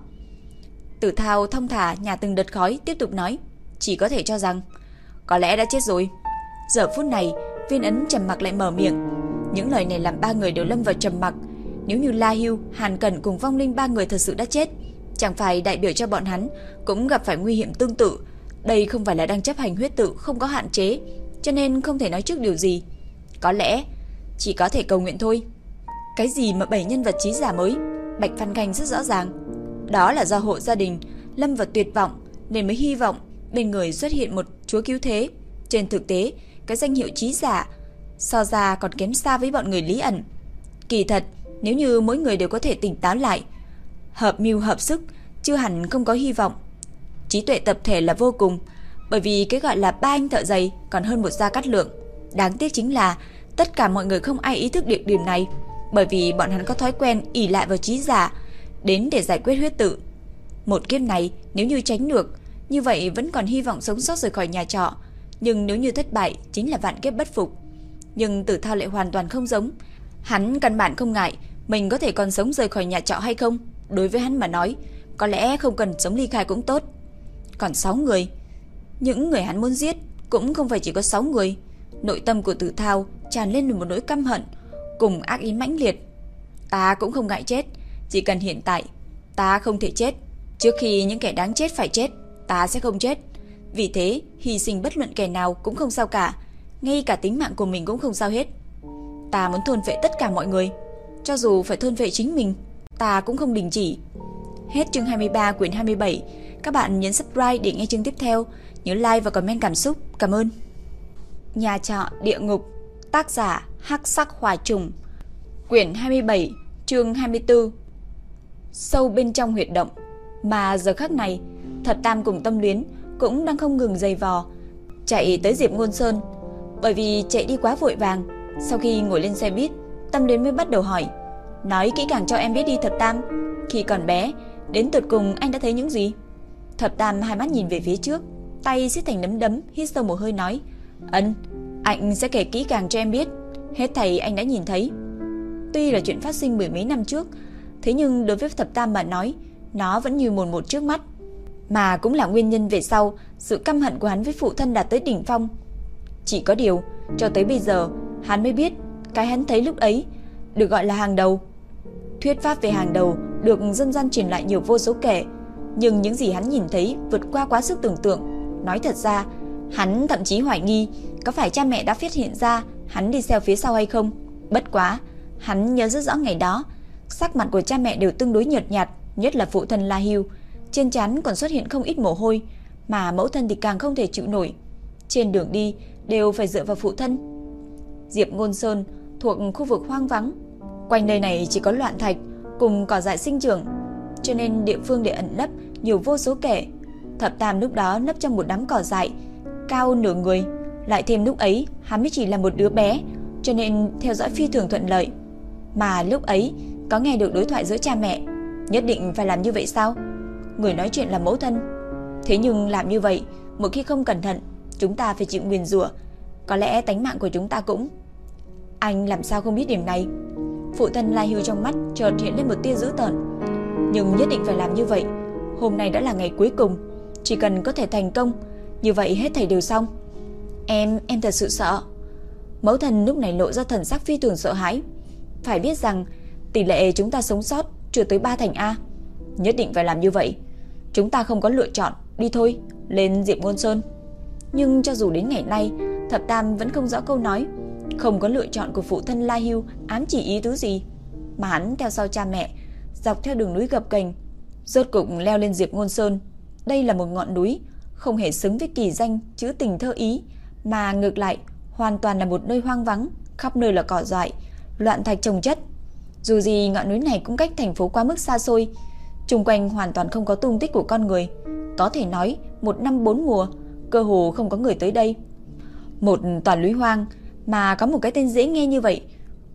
Tử Thao thông thả nhà từng đợt khói tiếp tục nói, chỉ có thể cho rằng có lẽ đã chết rồi. Giờ phút này, Viên ấn trầm mặc lại mở miệng. Những lời này làm ba người đều lâm vào trầm mặc. Nếu như La Hưu, Hàn Cẩn cùng vong linh ba người thật sự đã chết, chẳng phải đại biểu cho bọn hắn cũng gặp phải nguy hiểm tương tự. Đây không phải là đang chấp hành huyết tự không có hạn chế, cho nên không thể nói trước điều gì. Có lẽ chỉ có thể cầu nguyện thôi. Cái gì mà bảy nhân vật trí giả mới, Bạch Phan Khanh rất rõ ràng. Đó là do hộ gia đình lâm vào tuyệt vọng nên mới hy vọng bên người xuất hiện một chúa cứu thế. Trên thực tế, cái danh hiệu trí giả so ra còn kém xa với bọn người lý ẩn. Kỳ thật, nếu như mỗi người đều có thể tỉnh táo lại, hợp mưu hợp sức, chưa hẳn không có hy vọng. Trí tuệ tập thể là vô cùng, bởi vì cái gọi là ba anh thợ giày còn hơn một gia cát lượng. Đáng tiếc chính là tất cả mọi người không ai ý thức được điểm này, bởi vì bọn hắn có thói quen ỉ lại vào trí giả đến để giải quyết huyết tự. Một kiếp này nếu như tránh được, như vậy vẫn còn hy vọng sống sót rời khỏi nhà trọ, nhưng nếu như thất bại chính là vạn kiếp bất phục. Nhưng Tử Thao lại hoàn toàn không giống, hắn căn bản không ngại mình có thể còn sống rời khỏi nhà trọ hay không, đối với hắn mà nói, có lẽ không cần sống ly khai cũng tốt. Còn 6 người, những người hắn muốn giết cũng không phải chỉ có 6 người. Nội tâm của Tử Thao tràn lên một nỗi căm hận cùng ác ý mãnh liệt. Ta cũng không ngại chết, chỉ cần hiện tại ta không thể chết, trước khi những kẻ đáng chết phải chết, ta sẽ không chết. Vì thế, hy sinh bất luận kẻ nào cũng không sao cả, ngay cả tính mạng của mình cũng không sao hết. Ta muốn thôn vệ tất cả mọi người, cho dù phải thôn vệ chính mình, ta cũng không đình chỉ. Hết chương 23 quyển 27, các bạn nhấn subscribe để nghe chương tiếp theo, nhớ like và comment cảm xúc. Cảm ơn. Nhà trọ địa ngục, tác giả Hắc Sắc Hỏa Trùng, quyển 27, chương 24. Sâu bên trong huyệt động, mà giờ khắc này, Thật Tam cùng Tâm Luyến cũng đang không ngừng giày vò, chạy tới Diệp Ngôn Sơn, bởi vì chạy đi quá vội vàng, sau khi ngồi lên xe buýt, Tâm Luyến mới bắt đầu hỏi, nói kỹ càng cho em biết đi Thật Tam, khi còn bé, đến tuyệt cùng anh đã thấy những gì? Thập Tam hai mắt nhìn về phía trước, tay siết thành nắm đấm, hít sâu một hơi nói, "Ân, anh sẽ kể kỹ càng cho em biết, hết thầy anh đã nhìn thấy." Tuy là chuyện phát sinh mười mấy năm trước, thế nhưng đối với Thập Tam mà nói, nó vẫn như mồn một trước mắt, mà cũng là nguyên nhân về sau sự căm hận của hắn với phụ thân đạt tới đỉnh phong. Chỉ có điều, cho tới bây giờ, hắn mới biết cái hắn thấy lúc ấy được gọi là hàng đầu. Thuyết pháp về hàng đầu được dân gian truyền lại nhiều vô số kể, nhưng những gì hắn nhìn thấy vượt qua quá sức tưởng tượng. Nói thật ra, hắn thậm chí hoài nghi có phải cha mẹ đã phát hiện ra hắn đi theo phía sau hay không. Bất quá, hắn nhớ rất rõ ngày đó, sắc mặt của cha mẹ đều tương đối nhợt nhạt, nhất là phụ thân La Hưu, trên trán còn xuất hiện không ít mồ hôi, mà mẫu thân thì càng không thể chịu nổi. Trên đường đi đều phải dựa vào phụ thân. Diệp Ngôn Sơn thuộc khu vực hoang vắng, quanh nơi này chỉ có loạn thạch cùng cỏ dại sinh trưởng, cho nên địa phương để ẩn nấp nhiều vô số kẻ. Thập Tam lúc đó nấp trong một đám cỏ dại cao nửa người, lại thêm lúc ấy hắn mới chỉ là một đứa bé, cho nên theo dõi phi thường thuận lợi. Mà lúc ấy có nghe được đối thoại giữa cha mẹ, nhất định phải làm như vậy sao? Người nói chuyện là mẫu thân. Thế nhưng làm như vậy, một khi không cẩn thận, chúng ta phải chịu nguyền rủa, có lẽ tánh mạng của chúng ta cũng. Anh làm sao không biết điểm này? Phụ thân Lai Hưu trong mắt chợt hiện lên một tia dữ tợn. Nhưng nhất định phải làm như vậy. Hôm nay đã là ngày cuối cùng, chỉ cần có thể thành công, như vậy hết thầy đều xong. Em, em thật sự sợ. Mẫu thần lúc này lộ ra thần sắc phi thường sợ hãi. Phải biết rằng tỷ lệ chúng ta sống sót chưa tới 3 thành A. Nhất định phải làm như vậy. Chúng ta không có lựa chọn, đi thôi, lên Diệp Ngôn Sơn. Nhưng cho dù đến ngày nay, Thập Tam vẫn không rõ câu nói, không có lựa chọn của phụ thân La Hưu ám chỉ ý tứ gì, mà hắn theo sau cha mẹ, dọc theo đường núi gập cành rốt cục leo lên Diệp Ngôn Sơn. Đây là một ngọn núi không hề xứng với kỳ danh chữ tình thơ ý, mà ngược lại hoàn toàn là một nơi hoang vắng, khắp nơi là cỏ dại, loạn thạch trồng chất. Dù gì ngọn núi này cũng cách thành phố quá mức xa xôi, xung quanh hoàn toàn không có tung tích của con người, có thể nói một năm bốn mùa, cơ hồ không có người tới đây. Một toàn núi hoang mà có một cái tên dễ nghe như vậy,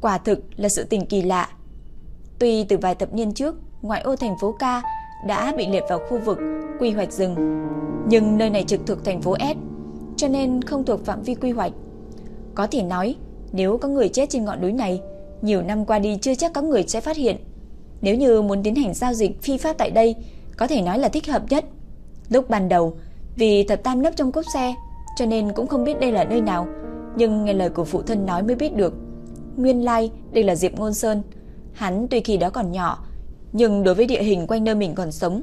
quả thực là sự tình kỳ lạ. Tuy từ vài thập niên trước, ngoại ô thành phố Ca đã bị liệt vào khu vực quy hoạch rừng, nhưng nơi này trực thuộc thành phố S, cho nên không thuộc phạm vi quy hoạch. Có thể nói, nếu có người chết trên ngọn núi này, nhiều năm qua đi chưa chắc có người sẽ phát hiện. Nếu như muốn tiến hành giao dịch phi pháp tại đây, có thể nói là thích hợp nhất. Lúc ban đầu, vì thật tam nấp trong cốp xe, cho nên cũng không biết đây là nơi nào, nhưng nghe lời của phụ thân nói mới biết được. Nguyên lai đây là Diệp Ngôn Sơn. Hắn tuy khi đó còn nhỏ, nhưng đối với địa hình quanh nơi mình còn sống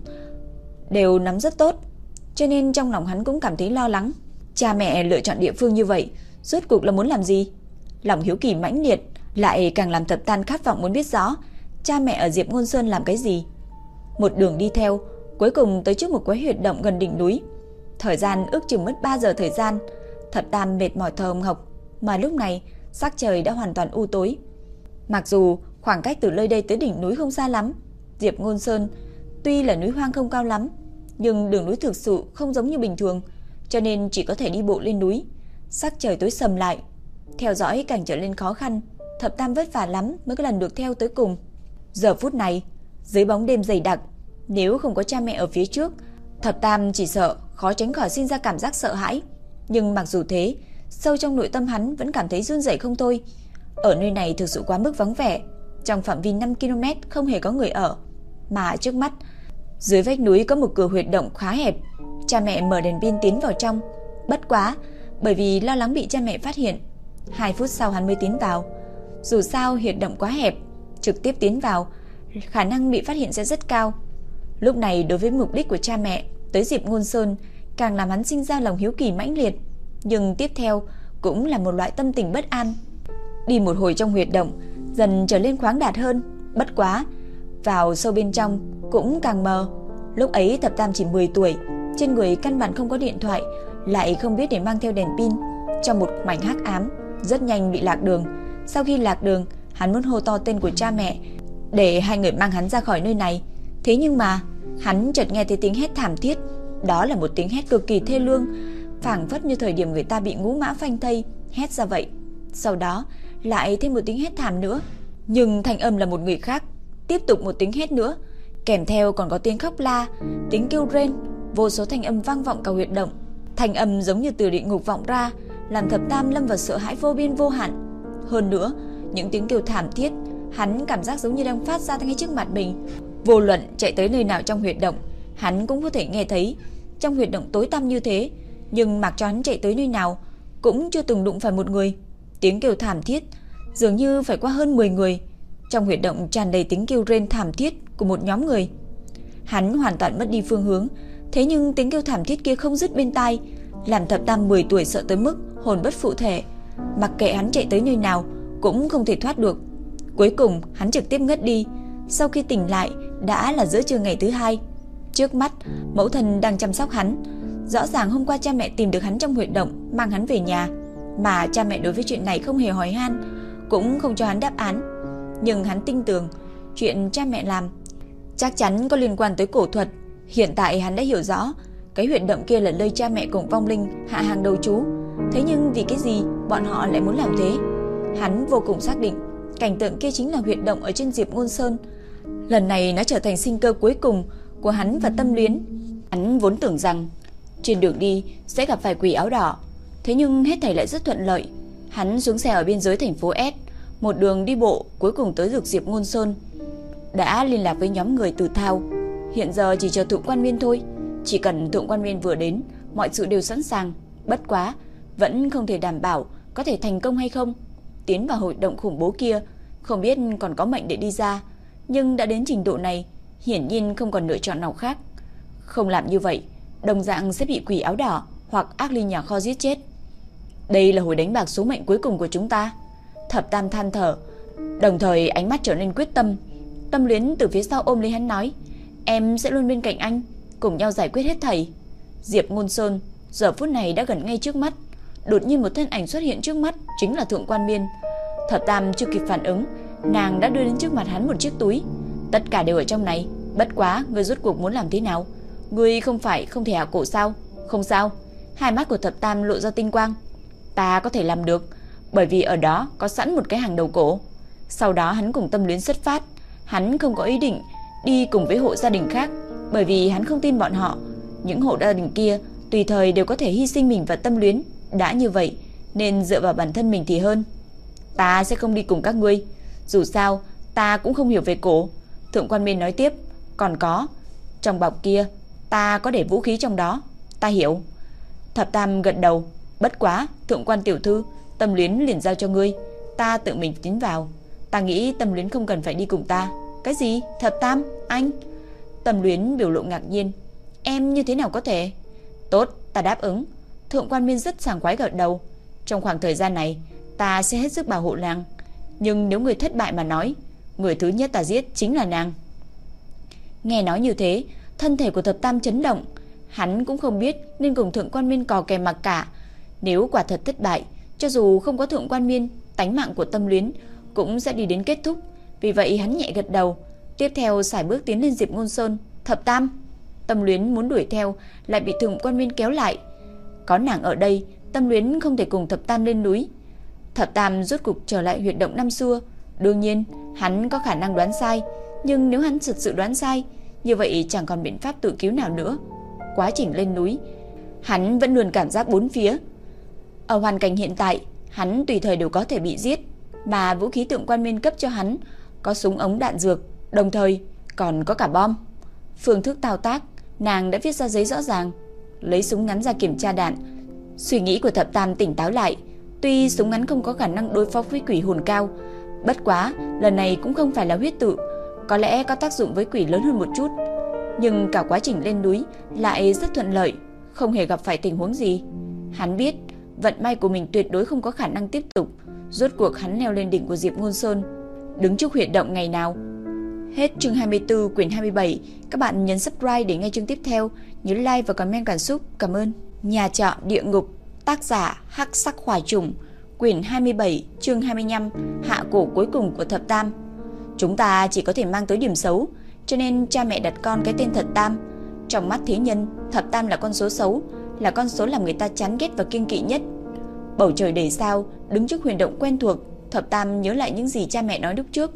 đều nắm rất tốt, cho nên trong lòng hắn cũng cảm thấy lo lắng. Cha mẹ lựa chọn địa phương như vậy, rốt cuộc là muốn làm gì? Lòng hiếu kỳ mãnh liệt lại càng làm Thập Tan khát vọng muốn biết rõ cha mẹ ở Diệp Ngôn Sơn làm cái gì. Một đường đi theo, cuối cùng tới trước một quái huyệt động gần đỉnh núi. Thời gian ước chừng mất 3 giờ thời gian, Thập Tam mệt mỏi thờ hộc, mà lúc này sắc trời đã hoàn toàn u tối. Mặc dù khoảng cách từ nơi đây tới đỉnh núi không xa lắm, Diệp Ngôn Sơn tuy là núi hoang không cao lắm, nhưng đường núi thực sự không giống như bình thường, cho nên chỉ có thể đi bộ lên núi. Sắc trời tối sầm lại, theo dõi càng trở lên khó khăn, Thập Tam vất vả lắm mới có lần được theo tới cùng. Giờ phút này, dưới bóng đêm dày đặc, nếu không có cha mẹ ở phía trước, Thập Tam chỉ sợ khó tránh khỏi sinh ra cảm giác sợ hãi. Nhưng mặc dù thế, sâu trong nội tâm hắn vẫn cảm thấy run rẩy không thôi. Ở nơi này thực sự quá mức vắng vẻ, trong phạm vi 5 km không hề có người ở, mà trước mắt, dưới vách núi có một cửa huyệt động khá hẹp. Cha mẹ mở đèn pin tiến vào trong, bất quá, bởi vì lo lắng bị cha mẹ phát hiện. 2 phút sau hắn mới tiến vào. Dù sao huyệt động quá hẹp, trực tiếp tiến vào, khả năng bị phát hiện sẽ rất cao. Lúc này đối với mục đích của cha mẹ tới dịp Ngôn Sơn càng làm hắn sinh ra lòng hiếu kỳ mãnh liệt, nhưng tiếp theo cũng là một loại tâm tình bất an. Đi một hồi trong huyệt động, dần trở lên khoáng đạt hơn, bất quá, vào sâu bên trong cũng càng mờ. Lúc ấy Thập Tam chỉ 10 tuổi, trên người căn bản không có điện thoại, lại không biết để mang theo đèn pin, trong một mảnh hắc ám, rất nhanh bị lạc đường. Sau khi lạc đường, hắn muốn hô to tên của cha mẹ để hai người mang hắn ra khỏi nơi này. Thế nhưng mà, hắn chợt nghe thấy tiếng hét thảm thiết, đó là một tiếng hét cực kỳ thê lương, phảng phất như thời điểm người ta bị ngũ mã phanh thây, hét ra vậy. Sau đó, lại thêm một tiếng hét thảm nữa, nhưng thanh âm là một người khác, tiếp tục một tiếng hét nữa, kèm theo còn có tiếng khóc la, tiếng kêu rên, vô số thanh âm vang vọng cả huyệt động. Thanh âm giống như từ địa ngục vọng ra, làm Thập Tam lâm vào sợ hãi vô biên vô hạn. Hơn nữa, những tiếng kêu thảm thiết, hắn cảm giác giống như đang phát ra ngay trước mặt mình. Vô luận chạy tới nơi nào trong huyệt động, hắn cũng có thể nghe thấy. Trong huyệt động tối tăm như thế, nhưng mặc cho hắn chạy tới nơi nào, cũng chưa từng đụng phải một người. Tiếng kêu thảm thiết, dường như phải qua hơn 10 người. Trong huyệt động tràn đầy tiếng kêu rên thảm thiết của một nhóm người. Hắn hoàn toàn mất đi phương hướng, thế nhưng tiếng kêu thảm thiết kia không dứt bên tai, làm Thập Tam 10 tuổi sợ tới mức hồn bất phụ thể, mặc kệ hắn chạy tới nơi nào cũng không thể thoát được. Cuối cùng, hắn trực tiếp ngất đi. Sau khi tỉnh lại, đã là giữa trưa ngày thứ hai. Trước mắt, mẫu thân đang chăm sóc hắn. Rõ ràng hôm qua cha mẹ tìm được hắn trong huyệt động, mang hắn về nhà, mà cha mẹ đối với chuyện này không hề hỏi han, cũng không cho hắn đáp án. Nhưng hắn tin tưởng chuyện cha mẹ làm chắc chắn có liên quan tới cổ thuật. Hiện tại hắn đã hiểu rõ, cái huyệt động kia là nơi cha mẹ cùng vong linh hạ hàng đầu chú. Thế nhưng vì cái gì bọn họ lại muốn làm thế? Hắn vô cùng xác định, cảnh tượng kia chính là huyệt động ở trên Diệp Ngôn Sơn. Lần này nó trở thành sinh cơ cuối cùng của hắn và tâm luyến. Hắn vốn tưởng rằng trên đường đi sẽ gặp phải quỷ áo đỏ, thế nhưng hết thảy lại rất thuận lợi. Hắn xuống xe ở biên giới thành phố S, một đường đi bộ cuối cùng tới được Diệp Ngôn Sơn. Đã liên lạc với nhóm người từ Thao, hiện giờ chỉ chờ thượng quan viên thôi. Chỉ cần thượng quan viên vừa đến, mọi sự đều sẵn sàng. Bất quá, vẫn không thể đảm bảo có thể thành công hay không. Tiến vào hội động khủng bố kia, không biết còn có mệnh để đi ra, nhưng đã đến trình độ này, hiển nhiên không còn lựa chọn nào khác. Không làm như vậy, đồng dạng sẽ bị quỷ áo đỏ hoặc ác linh nhà kho giết chết. Đây là hồi đánh bạc số mệnh cuối cùng của chúng ta. Thập Tam than thở, đồng thời ánh mắt trở nên quyết tâm. Tâm Luyến từ phía sau ôm lấy hắn nói, em sẽ luôn bên cạnh anh, cùng nhau giải quyết hết thảy. Diệp Ngôn Sơn giờ phút này đã gần ngay trước mắt, đột nhiên một thân ảnh xuất hiện trước mắt, chính là Thượng Quan Miên. Thập Tam chưa kịp phản ứng, nàng đã đưa đến trước mặt hắn một chiếc túi. Tất cả đều ở trong này, bất quá người rốt cuộc muốn làm thế nào? Ngươi không phải không thể hạ cổ sao? Không sao. Hai mắt của Thập Tam lộ ra tinh quang. Ta có thể làm được, bởi vì ở đó có sẵn một cái hàng đầu cổ. Sau đó hắn cùng tâm luyến xuất phát, hắn không có ý định đi cùng với hộ gia đình khác, bởi vì hắn không tin bọn họ. Những hộ gia đình kia tùy thời đều có thể hy sinh mình và tâm luyến, đã như vậy nên dựa vào bản thân mình thì hơn. Ta sẽ không đi cùng các ngươi, dù sao ta cũng không hiểu về cổ. Thượng quan Minh nói tiếp, còn có, trong bọc kia ta có để vũ khí trong đó, ta hiểu. Thập Tam gật đầu, bất quá, thượng quan tiểu thư, tâm luyến liền giao cho ngươi, ta tự mình tiến vào. Ta nghĩ tâm luyến không cần phải đi cùng ta. Cái gì? Thập Tam? Anh? Tâm luyến biểu lộ ngạc nhiên. Em như thế nào có thể? Tốt, ta đáp ứng. Thượng quan miên rất sảng khoái gật đầu. Trong khoảng thời gian này, ta sẽ hết sức bảo hộ nàng. Nhưng nếu người thất bại mà nói, người thứ nhất ta giết chính là nàng. Nghe nói như thế, thân thể của thập tam chấn động. Hắn cũng không biết nên cùng thượng quan miên cò kè mặc cả. Nếu quả thật thất bại, cho dù không có thượng quan miên, tánh mạng của tâm luyến cũng sẽ đi đến kết thúc. Vì vậy hắn nhẹ gật đầu, tiếp theo xài bước tiến lên Diệp Ngôn Sơn, "Thập Tam." Tâm Luyến muốn đuổi theo, lại bị Thượng Quan Nguyên kéo lại. Có nàng ở đây, Tâm Luyến không thể cùng Thập Tam lên núi. Thập Tam rốt cục trở lại huyệt động năm xưa, đương nhiên, hắn có khả năng đoán sai, nhưng nếu hắn thật sự đoán sai, như vậy chẳng còn biện pháp tự cứu nào nữa. Quá trình lên núi, hắn vẫn luôn cảm giác bốn phía. Ở hoàn cảnh hiện tại, hắn tùy thời đều có thể bị giết, mà vũ khí tượng quan nguyên cấp cho hắn có súng ống đạn dược, đồng thời còn có cả bom. Phương thức thao tác, nàng đã viết ra giấy rõ ràng, lấy súng ngắn ra kiểm tra đạn. Suy nghĩ của Thập Tam tỉnh táo lại, tuy súng ngắn không có khả năng đối phó với quỷ hồn cao, bất quá, lần này cũng không phải là huyết tự, có lẽ có tác dụng với quỷ lớn hơn một chút, nhưng cả quá trình lên núi lại rất thuận lợi, không hề gặp phải tình huống gì. Hắn biết, vận may của mình tuyệt đối không có khả năng tiếp tục, rốt cuộc hắn leo lên đỉnh của Diệp Ngôn Sơn, đứng trước huyệt động ngày nào. Hết chương 24 quyển 27, các bạn nhấn subscribe để nghe chương tiếp theo, nhớ like và comment cảm xúc. Cảm ơn. Nhà trọ địa ngục, Tác giả Hắc Sắc Hỏa Trùng, quyển 27, chương 25, hạ cổ cuối cùng của thập tam. Chúng ta chỉ có thể mang tới điểm xấu, cho nên cha mẹ đặt con cái tên thập tam. Trong mắt thế nhân, thập tam là con số xấu, là con số làm người ta chán ghét và kiêng kỵ nhất. Bầu trời đầy sao, đứng trước huyền động quen thuộc, thập tam nhớ lại những gì cha mẹ nói lúc trước.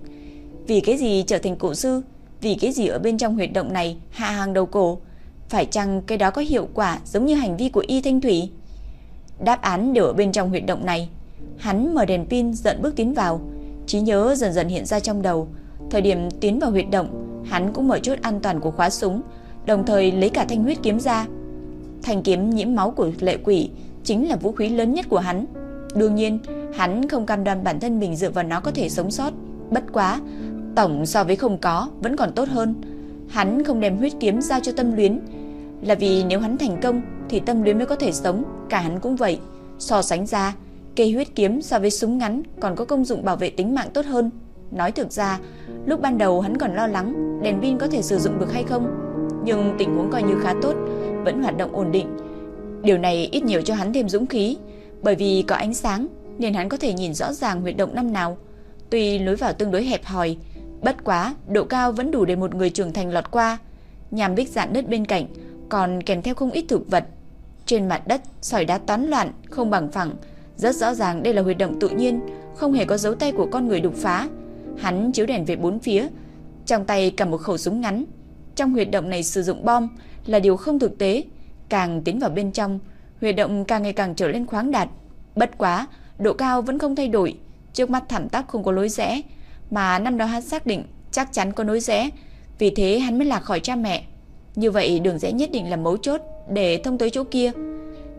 Vì cái gì trở thành cổ sư? Vì cái gì ở bên trong huyệt động này hạ hàng đầu cổ? Phải chăng cái đó có hiệu quả giống như hành vi của Y Thanh Thủy? Đáp án đều ở bên trong huyệt động này. Hắn mở đèn pin dẫn bước tiến vào, trí nhớ dần dần hiện ra trong đầu. Thời điểm tiến vào huyệt động, hắn cũng mở chốt an toàn của khóa súng, đồng thời lấy cả thanh huyết kiếm ra. Thanh kiếm nhiễm máu của lệ quỷ chính là vũ khí lớn nhất của hắn. Đương nhiên, hắn không cam đoan bản thân mình dựa vào nó có thể sống sót. Bất quá, tổng so với không có vẫn còn tốt hơn. Hắn không đem huyết kiếm giao cho tâm luyến, là vì nếu hắn thành công thì tâm luyến mới có thể sống, cả hắn cũng vậy. So sánh ra, cây huyết kiếm so với súng ngắn còn có công dụng bảo vệ tính mạng tốt hơn. Nói thực ra, lúc ban đầu hắn còn lo lắng đèn pin có thể sử dụng được hay không, nhưng tình huống coi như khá tốt, vẫn hoạt động ổn định. Điều này ít nhiều cho hắn thêm dũng khí, bởi vì có ánh sáng nên hắn có thể nhìn rõ ràng huyệt động năm nào. Tuy lối vào tương đối hẹp hòi, bất quá độ cao vẫn đủ để một người trưởng thành lọt qua. Nhàm bích dạn đất bên cạnh còn kèm theo không ít thực vật. Trên mặt đất sỏi đá toán loạn, không bằng phẳng, rất rõ ràng đây là huyệt động tự nhiên, không hề có dấu tay của con người đục phá. Hắn chiếu đèn về bốn phía, trong tay cầm một khẩu súng ngắn. Trong huyệt động này sử dụng bom là điều không thực tế, càng tiến vào bên trong, huyệt động càng ngày càng trở lên khoáng đạt. Bất quá, độ cao vẫn không thay đổi, trước mắt thẳng tắp không có lối rẽ, mà năm đó hắn xác định chắc chắn có lối rẽ, vì thế hắn mới lạc khỏi cha mẹ. Như vậy đường rẽ nhất định là mấu chốt để thông tới chỗ kia.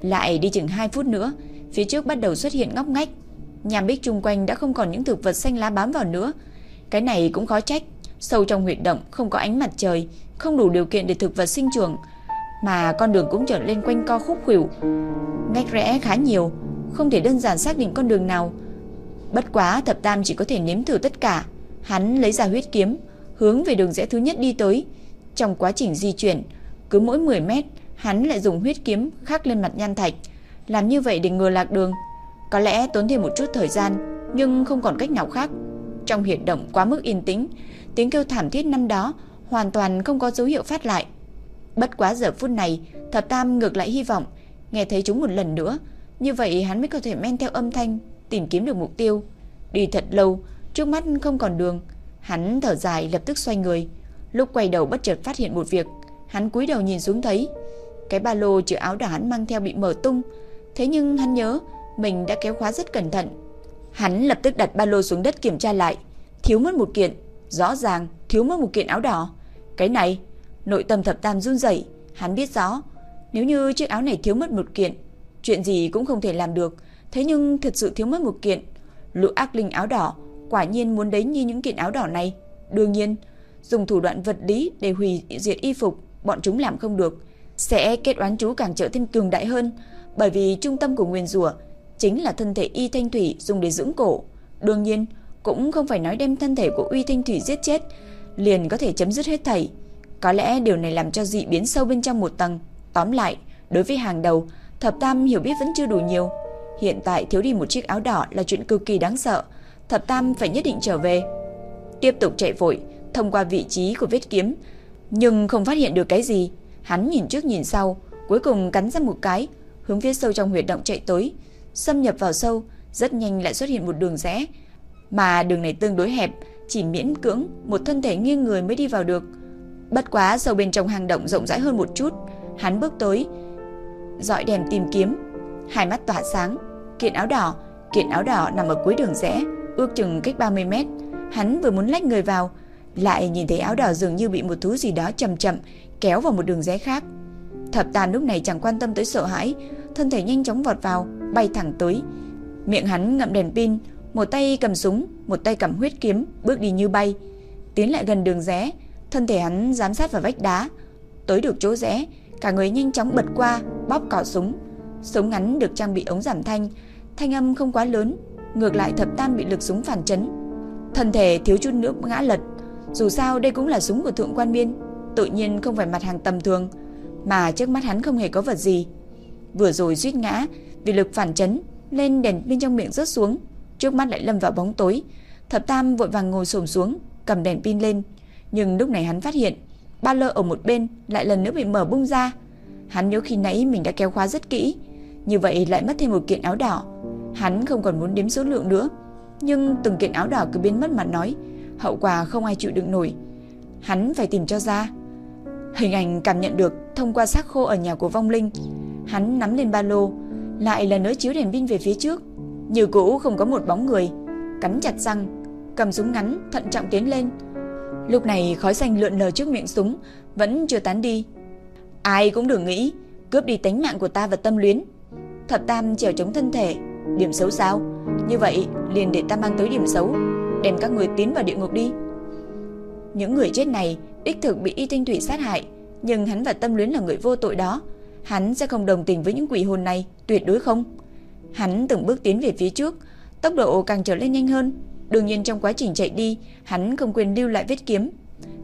Lại đi chừng 2 phút nữa, phía trước bắt đầu xuất hiện ngóc ngách. Nhà bích chung quanh đã không còn những thực vật xanh lá bám vào nữa. Cái này cũng khó trách, sâu trong huyệt động không có ánh mặt trời, không đủ điều kiện để thực vật sinh trưởng, mà con đường cũng trở lên quanh co khúc khuỷu. Ngách rẽ khá nhiều, không thể đơn giản xác định con đường nào. Bất quá thập tam chỉ có thể nếm thử tất cả. Hắn lấy ra huyết kiếm, hướng về đường rẽ thứ nhất đi tới. Trong quá trình di chuyển, cứ mỗi 10 mét, hắn lại dùng huyết kiếm khắc lên mặt nhan thạch. Làm như vậy để ngừa lạc đường. Có lẽ tốn thêm một chút thời gian, nhưng không còn cách nào khác. Trong hiện động quá mức yên tĩnh, tiếng kêu thảm thiết năm đó hoàn toàn không có dấu hiệu phát lại. Bất quá giờ phút này, Thập Tam ngược lại hy vọng nghe thấy chúng một lần nữa, như vậy hắn mới có thể men theo âm thanh tìm kiếm được mục tiêu. Đi thật lâu, trước mắt không còn đường, hắn thở dài lập tức xoay người. Lúc quay đầu bất chợt phát hiện một việc, hắn cúi đầu nhìn xuống thấy cái ba lô chứa áo đỏ hắn mang theo bị mở tung, thế nhưng hắn nhớ mình đã kéo khóa rất cẩn thận. Hắn lập tức đặt ba lô xuống đất kiểm tra lại, thiếu mất một kiện, rõ ràng thiếu mất một kiện áo đỏ. Cái này, nội tâm thập tam run rẩy, hắn biết rõ, nếu như chiếc áo này thiếu mất một kiện, chuyện gì cũng không thể làm được, thế nhưng thật sự thiếu mất một kiện. Lũ ác linh áo đỏ quả nhiên muốn đấy như những kiện áo đỏ này. Đương nhiên, dùng thủ đoạn vật lý để hủy diệt y phục, bọn chúng làm không được, sẽ kết oán chú càng trở thêm cường đại hơn, bởi vì trung tâm của nguyên rủa chính là thân thể Y Thanh Thủy dùng để dưỡng cổ. Đương nhiên, cũng không phải nói đem thân thể của Uy Thanh Thủy giết chết, liền có thể chấm dứt hết thảy. Có lẽ điều này làm cho dị biến sâu bên trong một tầng. Tóm lại, đối với hàng đầu, Thập Tam hiểu biết vẫn chưa đủ nhiều. Hiện tại thiếu đi một chiếc áo đỏ là chuyện cực kỳ đáng sợ. Thập Tam phải nhất định trở về. Tiếp tục chạy vội, thông qua vị trí của vết kiếm, nhưng không phát hiện được cái gì. Hắn nhìn trước nhìn sau, cuối cùng cắn ra một cái, hướng phía sâu trong huyệt động chạy tới, xâm nhập vào sâu, rất nhanh lại xuất hiện một đường rẽ, mà đường này tương đối hẹp, chỉ miễn cưỡng một thân thể nghiêng người mới đi vào được. Bất quá sâu bên trong hang động rộng rãi hơn một chút, hắn bước tới, dọi đèn tìm kiếm, hai mắt tỏa sáng, kiện áo đỏ, kiện áo đỏ nằm ở cuối đường rẽ, ước chừng cách 30 mét. Hắn vừa muốn lách người vào, lại nhìn thấy áo đỏ dường như bị một thứ gì đó chậm chậm kéo vào một đường rẽ khác. Thập Tàn lúc này chẳng quan tâm tới sợ hãi, thân thể nhanh chóng vọt vào, bay thẳng tới. Miệng hắn ngậm đèn pin, một tay cầm súng, một tay cầm huyết kiếm, bước đi như bay, tiến lại gần đường rẽ, thân thể hắn giám sát vào vách đá, tới được chỗ rẽ, cả người nhanh chóng bật qua, bóp cò súng. Súng ngắn được trang bị ống giảm thanh, thanh âm không quá lớn, ngược lại Thập Tam bị lực súng phản chấn. Thân thể thiếu chút nữa ngã lật, dù sao đây cũng là súng của thượng quan biên, tự nhiên không phải mặt hàng tầm thường, mà trước mắt hắn không hề có vật gì. vừa rồi suýt ngã vì lực phản chấn nên đèn pin trong miệng rớt xuống, trước mắt lại lâm vào bóng tối. Thập Tam vội vàng ngồi xổm xuống, cầm đèn pin lên, nhưng lúc này hắn phát hiện, ba lơ ở một bên lại lần nữa bị mở bung ra. Hắn nhớ khi nãy mình đã kéo khóa rất kỹ, như vậy lại mất thêm một kiện áo đỏ. Hắn không còn muốn đếm số lượng nữa, nhưng từng kiện áo đỏ cứ biến mất mà nói, hậu quả không ai chịu đựng nổi. Hắn phải tìm cho ra. Hình ảnh cảm nhận được thông qua xác khô ở nhà của vong linh. Hắn nắm lên ba lô, lại lần nữa chiếu đèn pin về phía trước. Như cũ không có một bóng người, cắn chặt răng, cầm súng ngắn thận trọng tiến lên. Lúc này khói xanh lượn lờ trước miệng súng vẫn chưa tán đi. Ai cũng đừng nghĩ cướp đi tính mạng của ta và tâm luyến. Thập Tam trèo chống thân thể, điểm xấu sao? Như vậy liền để ta mang tới điểm xấu, đem các người tiến vào địa ngục đi. Những người chết này đích thực bị Y Tinh Thủy sát hại, nhưng hắn và Tâm Luyến là người vô tội đó, hắn sẽ không đồng tình với những quỷ hồn này, tuyệt đối không. Hắn từng bước tiến về phía trước, tốc độ càng trở lên nhanh hơn, đương nhiên trong quá trình chạy đi, hắn không quên lưu lại vết kiếm.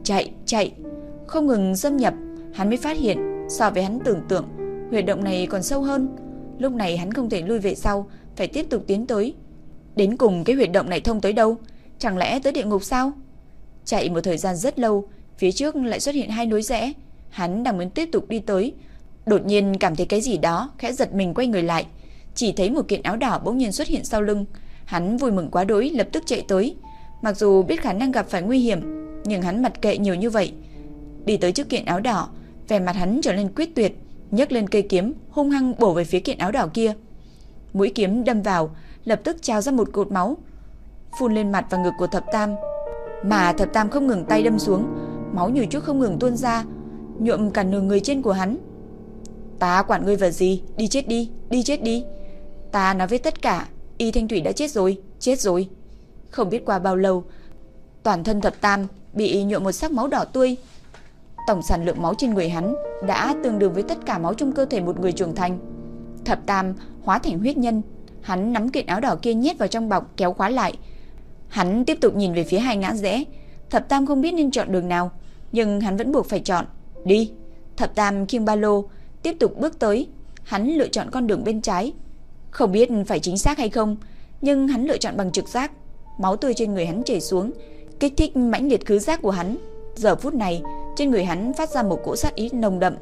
Chạy, chạy, không ngừng xâm nhập, hắn mới phát hiện so với hắn tưởng tượng, huyệt động này còn sâu hơn. Lúc này hắn không thể lui về sau, phải tiếp tục tiến tới. Đến cùng cái huyệt động này thông tới đâu? Chẳng lẽ tới địa ngục sao? Chạy một thời gian rất lâu, phía trước lại xuất hiện hai núi rẽ. Hắn đang muốn tiếp tục đi tới, đột nhiên cảm thấy cái gì đó, khẽ giật mình quay người lại, chỉ thấy một kiện áo đỏ bỗng nhiên xuất hiện sau lưng. Hắn vui mừng quá đỗi lập tức chạy tới, mặc dù biết khả năng gặp phải nguy hiểm, nhưng hắn mặt kệ nhiều như vậy. Đi tới trước kiện áo đỏ, vẻ mặt hắn trở nên quyết tuyệt, nhấc lên cây kiếm, hung hăng bổ về phía kiện áo đỏ kia. Mũi kiếm đâm vào, lập tức trào ra một cột máu, phun lên mặt và ngực của Thập Tam. Mà Thập Tam không ngừng tay đâm xuống, máu như trước không ngừng tuôn ra, nhuộm cả nửa người trên của hắn. Ta quản ngươi vào gì, đi chết đi, đi chết đi. Ta nói với tất cả, Y Thanh Thủy đã chết rồi, chết rồi. Không biết qua bao lâu, toàn thân Thập Tam bị nhuộm một sắc máu đỏ tươi. Tổng sản lượng máu trên người hắn đã tương đương với tất cả máu trong cơ thể một người trưởng thành. Thập Tam hóa thành huyết nhân, hắn nắm kiện áo đỏ kia nhét vào trong bọc kéo khóa lại, Hắn tiếp tục nhìn về phía hai ngã rẽ, Thập Tam không biết nên chọn đường nào, nhưng hắn vẫn buộc phải chọn. Đi. Thập Tam khiêng ba lô, tiếp tục bước tới, hắn lựa chọn con đường bên trái. Không biết phải chính xác hay không, nhưng hắn lựa chọn bằng trực giác. Máu tươi trên người hắn chảy xuống, kích thích mãnh liệt khứ giác của hắn. Giờ phút này, trên người hắn phát ra một cỗ sát ý nồng đậm,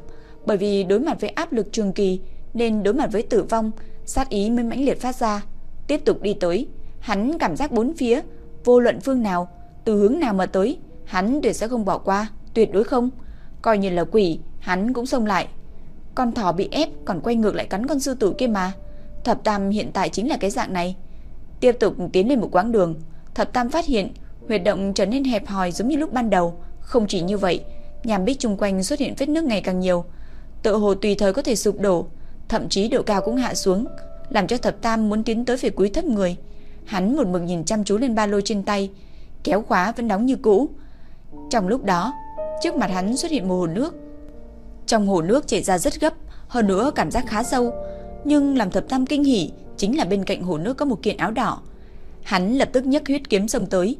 bởi vì đối mặt với áp lực trường kỳ nên đối mặt với tử vong, sát ý mới mãnh liệt phát ra. Tiếp tục đi tới, hắn cảm giác bốn phía Vô luận phương nào, từ hướng nào mà tới, hắn tuyệt sẽ không bỏ qua, tuyệt đối không. Coi như là quỷ, hắn cũng xông lại. Con thỏ bị ép còn quay ngược lại cắn con sư tử kia mà. Thập Tam hiện tại chính là cái dạng này. Tiếp tục tiến lên một quãng đường, Thập Tam phát hiện huyệt động trở nên hẹp hòi giống như lúc ban đầu. Không chỉ như vậy, nhàm bích chung quanh xuất hiện vết nước ngày càng nhiều. tựa hồ tùy thời có thể sụp đổ, thậm chí độ cao cũng hạ xuống, làm cho Thập Tam muốn tiến tới phía cuối thấp người. Hắn một mực nhìn chăm chú lên ba lô trên tay, kéo khóa vẫn đóng như cũ. Trong lúc đó, trước mặt hắn xuất hiện một hồ nước. Trong hồ nước chảy ra rất gấp, hơn nữa cảm giác khá sâu, nhưng làm thập tam kinh hỉ chính là bên cạnh hồ nước có một kiện áo đỏ. Hắn lập tức nhấc huyết kiếm xông tới,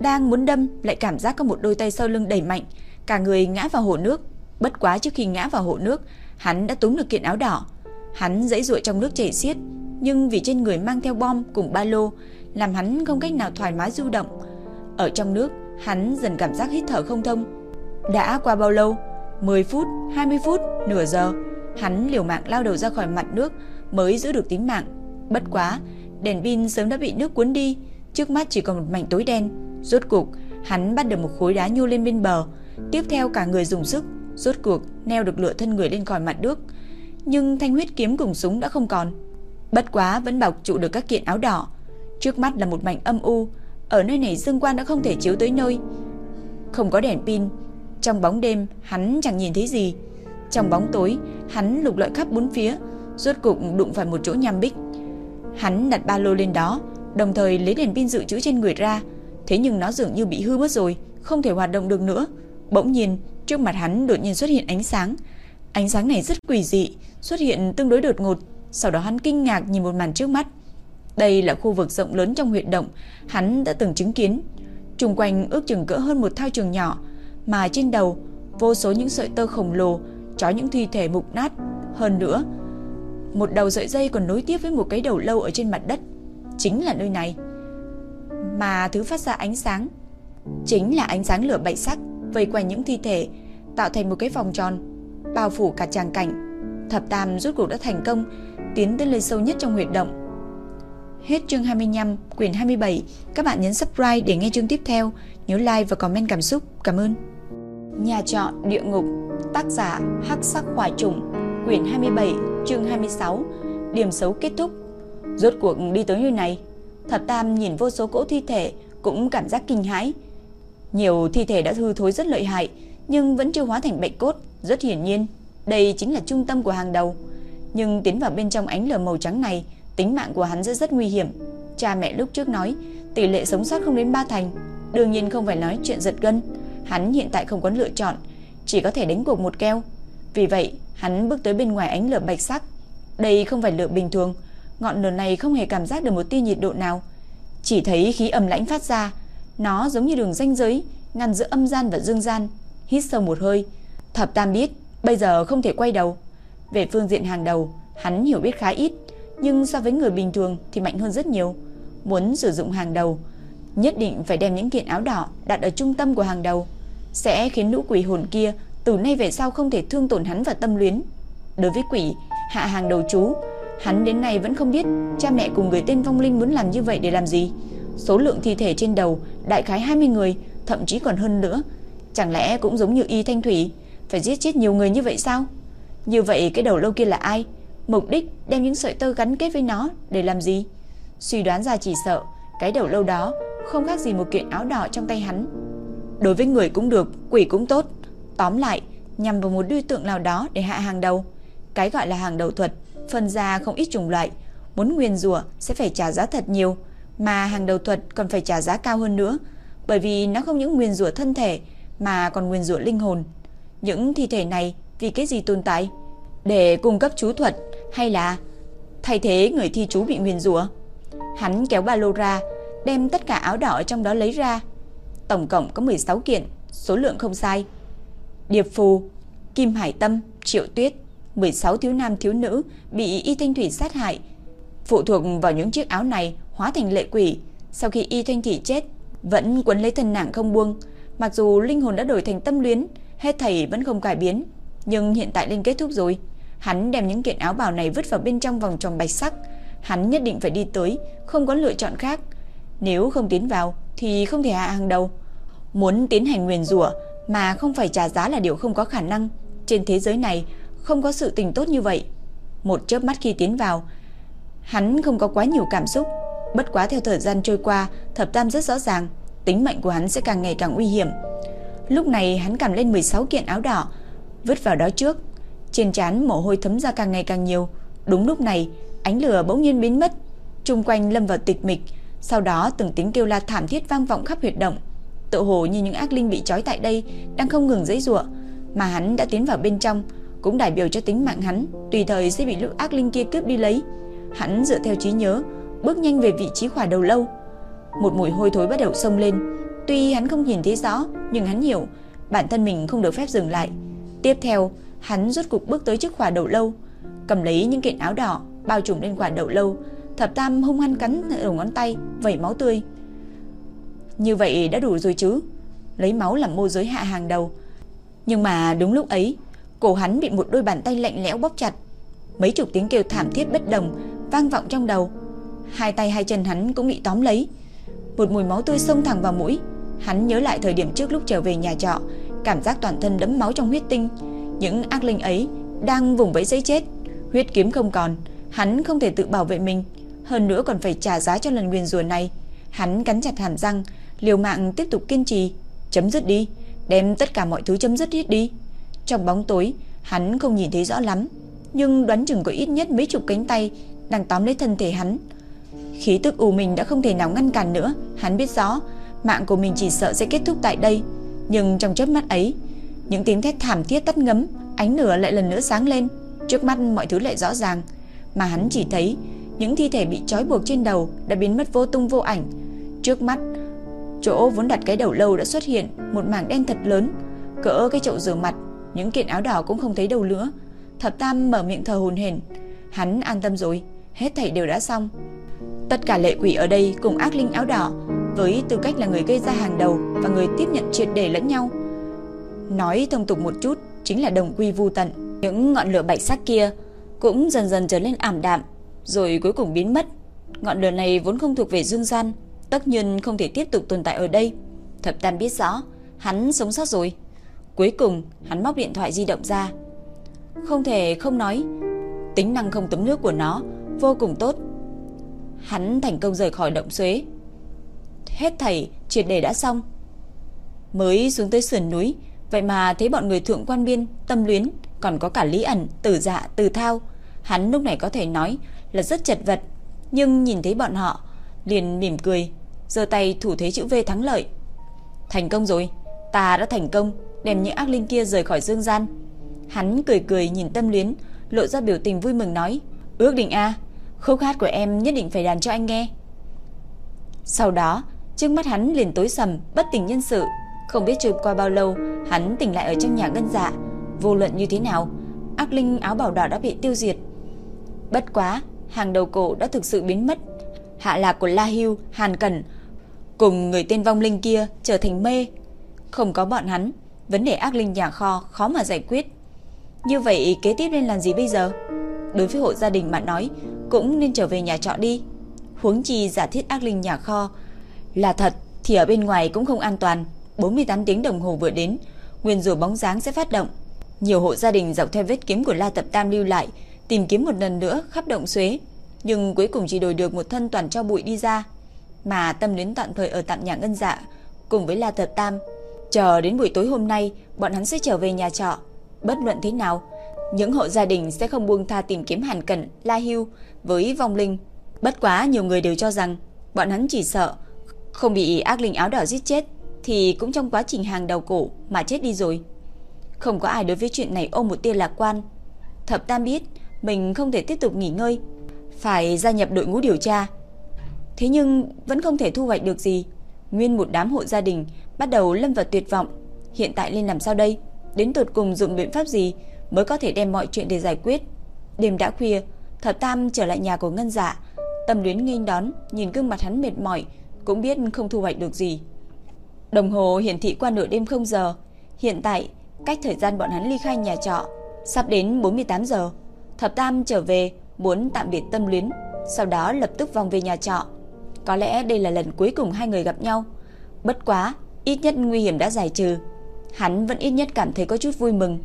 đang muốn đâm lại cảm giác có một đôi tay sau lưng đẩy mạnh, cả người ngã vào hồ nước. Bất quá trước khi ngã vào hồ nước, hắn đã túm được kiện áo đỏ. Hắn giãy giụa trong nước chảy xiết, nhưng vì trên người mang theo bom cùng ba lô, làm hắn không cách nào thoải mái du động. Ở trong nước, hắn dần cảm giác hít thở không thông. Đã qua bao lâu? 10 phút, 20 phút, nửa giờ, hắn liều mạng lao đầu ra khỏi mặt nước mới giữ được tính mạng. Bất quá, đèn pin sớm đã bị nước cuốn đi, trước mắt chỉ còn một mảnh tối đen. Rốt cuộc, hắn bắt được một khối đá nhô lên bên bờ, tiếp theo cả người dùng sức, rốt cuộc neo được lửa thân người lên khỏi mặt nước. Nhưng thanh huyết kiếm cùng súng đã không còn. Bất quá vẫn bọc trụ được các kiện áo đỏ. Trước mắt là một mảnh âm u, ở nơi này dương quan đã không thể chiếu tới nơi. Không có đèn pin, trong bóng đêm hắn chẳng nhìn thấy gì. Trong bóng tối, hắn lục lọi khắp bốn phía, rốt cục đụng phải một chỗ nham bích. Hắn đặt ba lô lên đó, đồng thời lấy đèn pin dự trữ trên người ra, thế nhưng nó dường như bị hư mất rồi, không thể hoạt động được nữa. Bỗng nhiên, trước mặt hắn đột nhiên xuất hiện ánh sáng. Ánh sáng này rất quỷ dị, xuất hiện tương đối đột ngột, sau đó hắn kinh ngạc nhìn một màn trước mắt. Đây là khu vực rộng lớn trong huyệt động, hắn đã từng chứng kiến. Trung quanh ước chừng cỡ hơn một thao trường nhỏ, mà trên đầu vô số những sợi tơ khổng lồ trói những thi thể mục nát. Hơn nữa, Một đầu sợi dây còn nối tiếp với một cái đầu lâu ở trên mặt đất. Chính là nơi này. Mà thứ phát ra ánh sáng chính là ánh sáng lửa bảy sắc vây quanh những thi thể, tạo thành một cái vòng tròn bao phủ cả tràng cảnh. Thập Tam rút cuộc đã thành công, tiến tới nơi sâu nhất trong huyệt động. Hết chương 25, quyển 27. Các bạn nhấn subscribe để nghe chương tiếp theo. Nhớ like và comment cảm xúc. Cảm ơn. Nhà trọ địa ngục, tác giả Hắc Sắc Hỏa Trùng, quyển 27, chương 26. Điểm xấu kết thúc. Rốt cuộc đi tới nơi này, Thập Tam nhìn vô số cỗ thi thể cũng cảm giác kinh hãi. Nhiều thi thể đã hư thối rất lợi hại, nhưng vẫn chưa hóa thành bệnh cốt, rất hiển nhiên, đây chính là trung tâm của hàng đầu. Nhưng tiến vào bên trong ánh lửa màu trắng này, tính mạng của hắn rất rất nguy hiểm. Cha mẹ lúc trước nói, tỷ lệ sống sót không đến ba thành, đương nhiên không phải nói chuyện giật gân. Hắn hiện tại không có lựa chọn, chỉ có thể đánh cuộc một keo. Vì vậy, hắn bước tới bên ngoài ánh lửa bạch sắc. Đây không phải lửa bình thường, ngọn lửa này không hề cảm giác được một tia nhiệt độ nào, chỉ thấy khí âm lãnh phát ra, nó giống như đường ranh giới ngăn giữa âm gian và dương gian. Hít sâu một hơi, Thập Tam biết bây giờ không thể quay đầu. Về phương diện hàng đầu, hắn hiểu biết khá ít, nhưng so với người bình thường thì mạnh hơn rất nhiều. Muốn sử dụng hàng đầu, nhất định phải đem những kiện áo đỏ đặt ở trung tâm của hàng đầu, sẽ khiến lũ quỷ hồn kia từ nay về sau không thể thương tổn hắn và tâm luyến. Đối với quỷ, hạ hàng đầu chú, hắn đến nay vẫn không biết cha mẹ cùng người tên vong linh muốn làm như vậy để làm gì. Số lượng thi thể trên đầu đại khái 20 người, thậm chí còn hơn nữa. Chẳng lẽ cũng giống như Y Thanh Thủy, phải giết chết nhiều người như vậy sao? Như vậy cái đầu lâu kia là ai? Mục đích đem những sợi tơ gắn kết với nó để làm gì? Suy đoán ra chỉ sợ cái đầu lâu đó không khác gì một kiện áo đỏ trong tay hắn. Đối với người cũng được, quỷ cũng tốt. Tóm lại, nhằm vào một đối tượng nào đó để hạ hàng đầu. Cái gọi là hàng đầu thuật, phân ra không ít chủng loại. Muốn nguyên rủa sẽ phải trả giá thật nhiều, mà hàng đầu thuật còn phải trả giá cao hơn nữa, bởi vì nó không những nguyên rủa thân thể mà còn nguyên rủa linh hồn. Những thi thể này vì cái gì tồn tại? Để cung cấp chú thuật hay là thay thế người thi chú bị nguyên rủa? Hắn kéo ba lô ra, đem tất cả áo đỏ trong đó lấy ra. Tổng cộng có 16 kiện, số lượng không sai. Điệp Phù, Kim Hải Tâm, Triệu Tuyết, 16 thiếu nam thiếu nữ bị Y Thanh Thủy sát hại. Phụ thuộc vào những chiếc áo này hóa thành lệ quỷ, sau khi Y Thanh Thủy chết, vẫn quấn lấy thân nàng không buông. Mặc dù linh hồn đã đổi thành tâm luyến, hết thầy vẫn không cải biến, nhưng hiện tại lên kết thúc rồi. Hắn đem những kiện áo bào này vứt vào bên trong vòng tròn bạch sắc, hắn nhất định phải đi tới, không có lựa chọn khác. Nếu không tiến vào thì không thể hạ hàng đầu. Muốn tiến hành nguyền rủa mà không phải trả giá là điều không có khả năng. Trên thế giới này không có sự tình tốt như vậy. Một chớp mắt khi tiến vào, hắn không có quá nhiều cảm xúc, bất quá theo thời gian trôi qua, Thập Tam rất rõ ràng, tính mệnh của hắn sẽ càng ngày càng nguy hiểm. Lúc này hắn cầm lên 16 kiện áo đỏ, vứt vào đó trước. Trên trán mồ hôi thấm ra càng ngày càng nhiều. Đúng lúc này, ánh lửa bỗng nhiên biến mất, xung quanh lâm vào tịch mịch, sau đó từng tiếng kêu la thảm thiết vang vọng khắp huyệt động. Tự hồ như những ác linh bị trói tại đây đang không ngừng giãy giụa, mà hắn đã tiến vào bên trong, cũng đại biểu cho tính mạng hắn, tùy thời sẽ bị lũ ác linh kia cướp đi lấy. Hắn dựa theo trí nhớ, bước nhanh về vị trí khỏa đầu lâu. Một mùi hôi thối bắt đầu xông lên, tuy hắn không nhìn thấy rõ, nhưng hắn hiểu bản thân mình không được phép dừng lại. Tiếp theo, hắn rút cục bước tới trước khỏa đầu lâu, cầm lấy những kiện áo đỏ bao trùm lên quả đầu lâu, Thập Tam hung hăng cắn đầu ngón tay, vẩy máu tươi. Như vậy đã đủ rồi chứ? Lấy máu làm môi giới hạ hàng đầu. Nhưng mà đúng lúc ấy, cổ hắn bị một đôi bàn tay lạnh lẽo bóp chặt. Mấy chục tiếng kêu thảm thiết bất đồng vang vọng trong đầu. Hai tay hai chân hắn cũng bị tóm lấy. Một mùi máu tươi xông thẳng vào mũi. Hắn nhớ lại thời điểm trước lúc trở về nhà trọ, cảm giác toàn thân đẫm máu trong huyết tinh. Những ác linh ấy đang vùng vẫy giấy chết, huyết kiếm không còn, hắn không thể tự bảo vệ mình, hơn nữa còn phải trả giá cho lần nguyên rủa này. Hắn cắn chặt hàm răng, liều mạng tiếp tục kiên trì, chấm dứt đi, đem tất cả mọi thứ chấm dứt hết đi. Trong bóng tối, hắn không nhìn thấy rõ lắm, nhưng đoán chừng có ít nhất mấy chục cánh tay đang tóm lấy thân thể hắn. Khí tức u mình đã không thể nào ngăn cản nữa, hắn biết rõ, mạng của mình chỉ sợ sẽ kết thúc tại đây, nhưng trong chớp mắt ấy, những tiếng thét thảm thiết tắt ngấm, ánh lửa lại lần nữa sáng lên, trước mắt mọi thứ lại rõ ràng, mà hắn chỉ thấy những thi thể bị trói buộc trên đầu đã biến mất vô tung vô ảnh. Trước mắt, chỗ vốn đặt cái đầu lâu đã xuất hiện một mảng đen thật lớn, cỡ cái chậu rửa mặt, những kiện áo đỏ cũng không thấy đâu nữa. Thập Tam mở miệng thở hổn hển, Hắn an tâm rồi, hết thảy đều đã xong. Tất cả lệ quỷ ở đây cùng ác linh áo đỏ với tư cách là người gây ra hàng đầu và người tiếp nhận triệt để lẫn nhau. Nói thông tục một chút chính là đồng quy vu tận. Những ngọn lửa bạch sắc kia cũng dần dần trở lên ảm đạm, rồi cuối cùng biến mất. Ngọn lửa này vốn không thuộc về dương gian, tất nhiên không thể tiếp tục tồn tại ở đây. Thập Tam biết rõ, hắn sống sót rồi. Cuối cùng, hắn móc điện thoại di động ra. Không thể không nói, tính năng không tấm nước của nó vô cùng tốt. Hắn thành công rời khỏi động xuế. Hết thảy triệt đề đã xong. Mới xuống tới sườn núi, vậy mà thấy bọn người thượng quan biên, tâm luyến, còn có cả Lý ẩn, Tử Dạ, Từ Thao. Hắn lúc này có thể nói là rất chật vật, nhưng nhìn thấy bọn họ, liền mỉm cười, giơ tay thủ thế chữ V thắng lợi. Thành công rồi, ta đã thành công, đem những ác linh kia rời khỏi dương gian. Hắn cười cười nhìn tâm luyến, lộ ra biểu tình vui mừng nói, ước định a, khúc hát của em nhất định phải đàn cho anh nghe. Sau đó, trước mắt hắn liền tối sầm, bất tỉnh nhân sự, không biết trôi qua bao lâu, hắn tỉnh lại ở trong nhà ngân dạ, vô luận như thế nào, ác linh áo bảo đỏ đã bị tiêu diệt. Bất quá, hàng đầu cổ đã thực sự biến mất. Hạ lạc của La Hưu, Hàn Cẩn cùng người tên vong linh kia trở thành mê. Không có bọn hắn, vấn đề ác linh nhà kho khó mà giải quyết. Như vậy kế tiếp nên làm gì bây giờ? Đối với hộ gia đình mà nói, cũng nên trở về nhà trọ đi. Huống chi giả thiết ác linh nhà kho là thật thì ở bên ngoài cũng không an toàn. 48 tiếng đồng hồ vừa đến, nguyên rùa bóng dáng sẽ phát động. Nhiều hộ gia đình dọc theo vết kiếm của La Tập Tam lưu lại, tìm kiếm một lần nữa khắp động xuế, nhưng cuối cùng chỉ đổi được một thân toàn cho bụi đi ra. Mà tâm đến tạm thời ở tạm nhà ngân dạ, cùng với La thập Tam, chờ đến buổi tối hôm nay, bọn hắn sẽ trở về nhà trọ. Bất luận thế nào, những hộ gia đình sẽ không buông tha tìm kiếm Hàn Cẩn, La Hưu với vong linh. Bất quá nhiều người đều cho rằng bọn hắn chỉ sợ không bị ác linh áo đỏ giết chết thì cũng trong quá trình hàng đầu cổ mà chết đi rồi. Không có ai đối với chuyện này ôm một tia lạc quan. Thập Tam biết mình không thể tiếp tục nghỉ ngơi, phải gia nhập đội ngũ điều tra. Thế nhưng vẫn không thể thu hoạch được gì. Nguyên một đám hộ gia đình bắt đầu lâm vào tuyệt vọng. Hiện tại nên làm sao đây? Đến tột cùng dùng biện pháp gì mới có thể đem mọi chuyện để giải quyết? Đêm đã khuya, Thập Tam trở lại nhà của Ngân Dạ, Tâm Luyến nghênh đón, nhìn gương mặt hắn mệt mỏi, cũng biết không thu hoạch được gì. Đồng hồ hiển thị qua nửa đêm không giờ, hiện tại cách thời gian bọn hắn ly khai nhà trọ sắp đến 48 giờ. Thập Tam trở về muốn tạm biệt Tâm Luyến, sau đó lập tức vòng về nhà trọ. Có lẽ đây là lần cuối cùng hai người gặp nhau. Bất quá, ít nhất nguy hiểm đã giải trừ. Hắn vẫn ít nhất cảm thấy có chút vui mừng.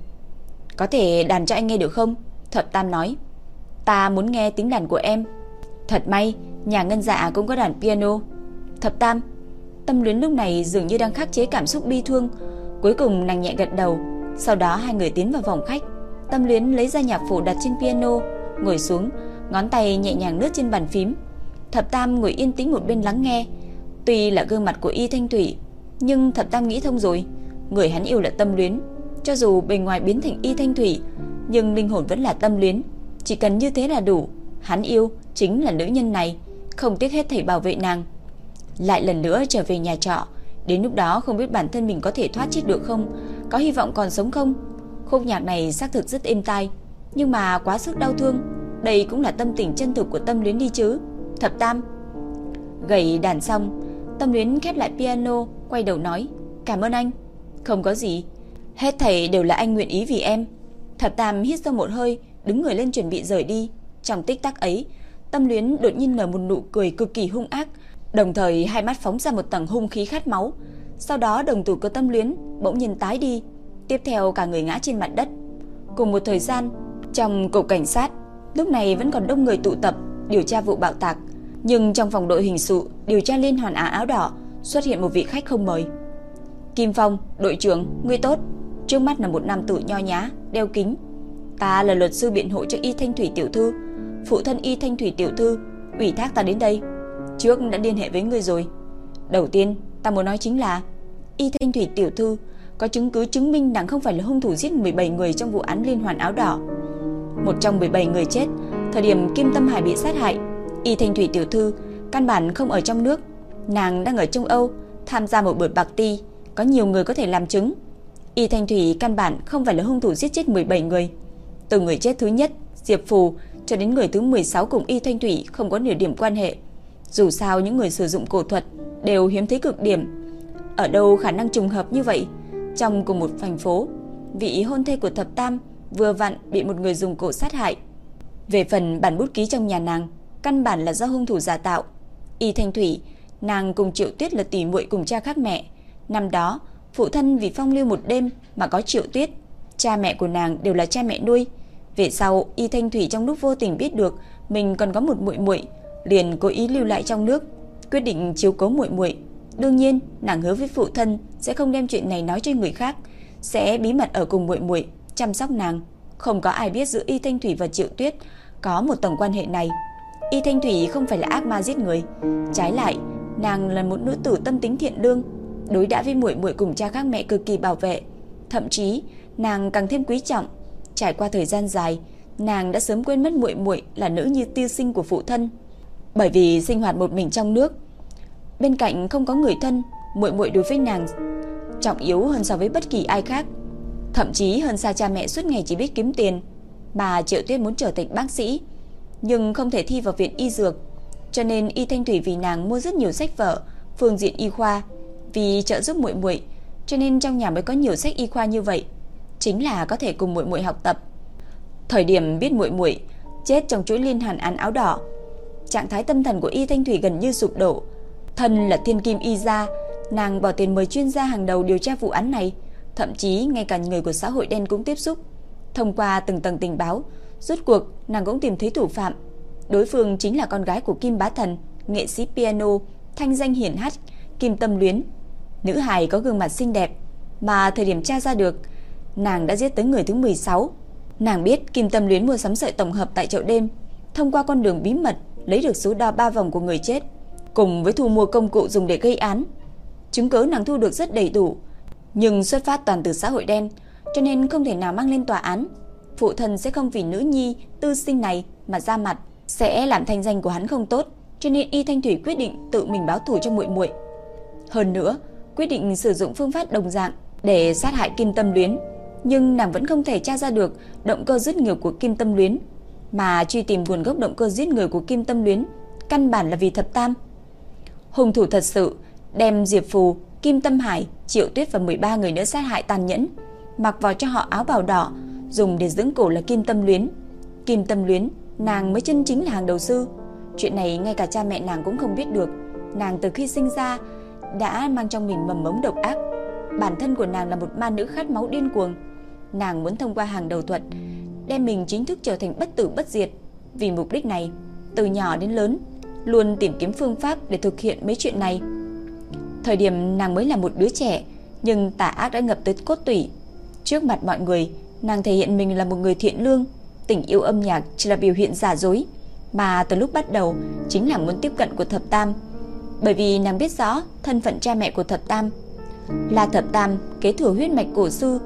Có thể đàn cho anh nghe được không? Thập Tam nói. Ta muốn nghe tiếng đàn của em. Thật may, nhà ngân dạ cũng có đàn piano. Thập Tam, tâm luyến lúc này dường như đang khắc chế cảm xúc bi thương. Cuối cùng nàng nhẹ gật đầu. Sau đó hai người tiến vào phòng khách. Tâm luyến lấy ra nhạc phổ đặt trên piano, ngồi xuống, ngón tay nhẹ nhàng lướt trên bàn phím. Thập Tam ngồi yên tĩnh một bên lắng nghe. Tuy là gương mặt của Y Thanh Thủy, nhưng Thập Tam nghĩ thông rồi, người hắn yêu là tâm luyến. Cho dù bề ngoài biến thành Y Thanh Thủy, nhưng linh hồn vẫn là tâm luyến. Chỉ cần như thế là đủ. Hắn yêu chính là nữ nhân này, không tiếc hết thảy bảo vệ nàng. Lại lần nữa trở về nhà trọ, đến lúc đó không biết bản thân mình có thể thoát chết được không, có hy vọng còn sống không. Khúc nhạc này xác thực rất êm tai, nhưng mà quá sức đau thương, đây cũng là tâm tình chân thực của tâm luyến đi chứ. Thập Tam Gậy đàn xong, tâm luyến khép lại piano, quay đầu nói, cảm ơn anh. Không có gì, hết thảy đều là anh nguyện ý vì em. Thập Tam hít sâu một hơi, đứng người lên chuẩn bị rời đi. Trong tích tắc ấy, tâm luyến đột nhiên nở một nụ cười cực kỳ hung ác, đồng thời hai mắt phóng ra một tầng hung khí khát máu. Sau đó đồng tử của tâm luyến bỗng nhiên tái đi, tiếp theo cả người ngã trên mặt đất. Cùng một thời gian, trong cục cảnh sát, lúc này vẫn còn đông người tụ tập điều tra vụ bạo tạc, nhưng trong phòng đội hình sự điều tra liên hoàn á áo đỏ xuất hiện một vị khách không mời. Kim Phong, đội trưởng, ngươi tốt. Trước mắt là một nam tử nho nhã, đeo kính. Ta là luật sư biện hộ cho Y Thanh Thủy tiểu thư, phụ thân Y Thanh Thủy tiểu thư, ủy thác ta đến đây. Trước đã liên hệ với ngươi rồi. Đầu tiên, ta muốn nói chính là Y Thanh Thủy tiểu thư có chứng cứ chứng minh nàng không phải là hung thủ giết 17 người trong vụ án liên hoàn áo đỏ. Một trong 17 người chết, thời điểm Kim Tâm Hải bị sát hại, Y Thanh Thủy tiểu thư căn bản không ở trong nước, nàng đang ở châu Âu tham gia một buổi bạc ti, có nhiều người có thể làm chứng. Y Thanh Thủy căn bản không phải là hung thủ giết chết 17 người. Từ người chết thứ nhất, Diệp Phù cho đến người thứ 16 cùng Y Thanh Thủy không có nửa điểm quan hệ. Dù sao những người sử dụng cổ thuật đều hiếm thấy cực điểm. Ở đâu khả năng trùng hợp như vậy? Trong cùng một thành phố, vị hôn thê của Thập Tam vừa vặn bị một người dùng cổ sát hại. Về phần bản bút ký trong nhà nàng, căn bản là do hung thủ giả tạo. Y Thanh Thủy, nàng cùng Triệu Tuyết là tỷ muội cùng cha khác mẹ. Năm đó, phụ thân vì phong lưu một đêm mà có Triệu Tuyết, cha mẹ của nàng đều là cha mẹ nuôi. Về sau, Y Thanh Thủy trong lúc vô tình biết được mình còn có một muội muội, liền cố ý lưu lại trong nước, quyết định chiếu cố muội muội. Đương nhiên, nàng hứa với phụ thân sẽ không đem chuyện này nói cho người khác, sẽ bí mật ở cùng muội muội, chăm sóc nàng. Không có ai biết giữa Y Thanh Thủy và Triệu Tuyết có một tổng quan hệ này. Y Thanh Thủy không phải là ác ma giết người, trái lại, nàng là một nữ tử tâm tính thiện lương, đối đãi với muội muội cùng cha khác mẹ cực kỳ bảo vệ, thậm chí nàng càng thêm quý trọng. Trải qua thời gian dài, nàng đã sớm quên mất muội muội là nữ như tiêu sinh của phụ thân. Bởi vì sinh hoạt một mình trong nước, bên cạnh không có người thân, muội muội đối với nàng trọng yếu hơn so với bất kỳ ai khác, thậm chí hơn xa cha mẹ suốt ngày chỉ biết kiếm tiền. Bà Triệu Tuyết muốn trở thành bác sĩ, nhưng không thể thi vào viện y dược, cho nên Y Thanh Thủy vì nàng mua rất nhiều sách vở phương diện y khoa, vì trợ giúp muội muội, cho nên trong nhà mới có nhiều sách y khoa như vậy, chính là có thể cùng muội muội học tập. Thời điểm biết muội muội chết trong chuỗi liên hoàn án áo đỏ, trạng thái tâm thần của Y Thanh Thủy gần như sụp đổ. Thân là thiên kim y gia, nàng bỏ tiền mời chuyên gia hàng đầu điều tra vụ án này, thậm chí ngay cả người của xã hội đen cũng tiếp xúc. Thông qua từng tầng tình báo, rốt cuộc nàng cũng tìm thấy thủ phạm. Đối phương chính là con gái của Kim Bá Thần, nghệ sĩ piano, thanh danh hiển hách, Kim Tâm Luyến. Nữ hài có gương mặt xinh đẹp, mà thời điểm tra ra được, nàng đã giết tới người thứ 16. Nàng biết Kim Tâm Luyến mua sắm sợi tổng hợp tại chợ đêm, thông qua con đường bí mật lấy được số đo ba vòng của người chết, cùng với thu mua công cụ dùng để gây án. Chứng cứ nàng thu được rất đầy đủ, nhưng xuất phát toàn từ xã hội đen, cho nên không thể nào mang lên tòa án. Phụ thân sẽ không vì nữ nhi tư sinh này mà ra mặt, sẽ làm thanh danh của hắn không tốt, cho nên Y Thanh Thủy quyết định tự mình báo thù cho muội muội. Hơn nữa, quyết định sử dụng phương pháp đồng dạng để sát hại Kim Tâm Luyến, nhưng nàng vẫn không thể tra ra được động cơ giết người của Kim Tâm Luyến, mà truy tìm nguồn gốc động cơ giết người của Kim Tâm Luyến, căn bản là vì thập tam. Hung thủ thật sự đem Diệp Phù, Kim Tâm Hải, Triệu Tuyết và 13 người nữa sát hại tàn nhẫn, mặc vào cho họ áo bào đỏ, dùng để dưỡng cổ là Kim Tâm Luyến. Kim Tâm Luyến, nàng mới chân chính là hàng đầu sư. Chuyện này ngay cả cha mẹ nàng cũng không biết được. Nàng từ khi sinh ra đã mang trong mình mầm mống độc ác. Bản thân của nàng là một ma nữ khát máu điên cuồng. Nàng muốn thông qua hàng đầu thuật đem mình chính thức trở thành bất tử bất diệt. Vì mục đích này, từ nhỏ đến lớn, luôn tìm kiếm phương pháp để thực hiện mấy chuyện này. Thời điểm nàng mới là một đứa trẻ, nhưng tà ác đã ngập tới cốt tủy. Trước mặt mọi người, nàng thể hiện mình là một người thiện lương, tình yêu âm nhạc chỉ là biểu hiện giả dối, mà từ lúc bắt đầu chính là muốn tiếp cận của Thập Tam. Bởi vì nàng biết rõ thân phận cha mẹ của Thập Tam. Là Thập Tam kế thừa huyết mạch cổ sư,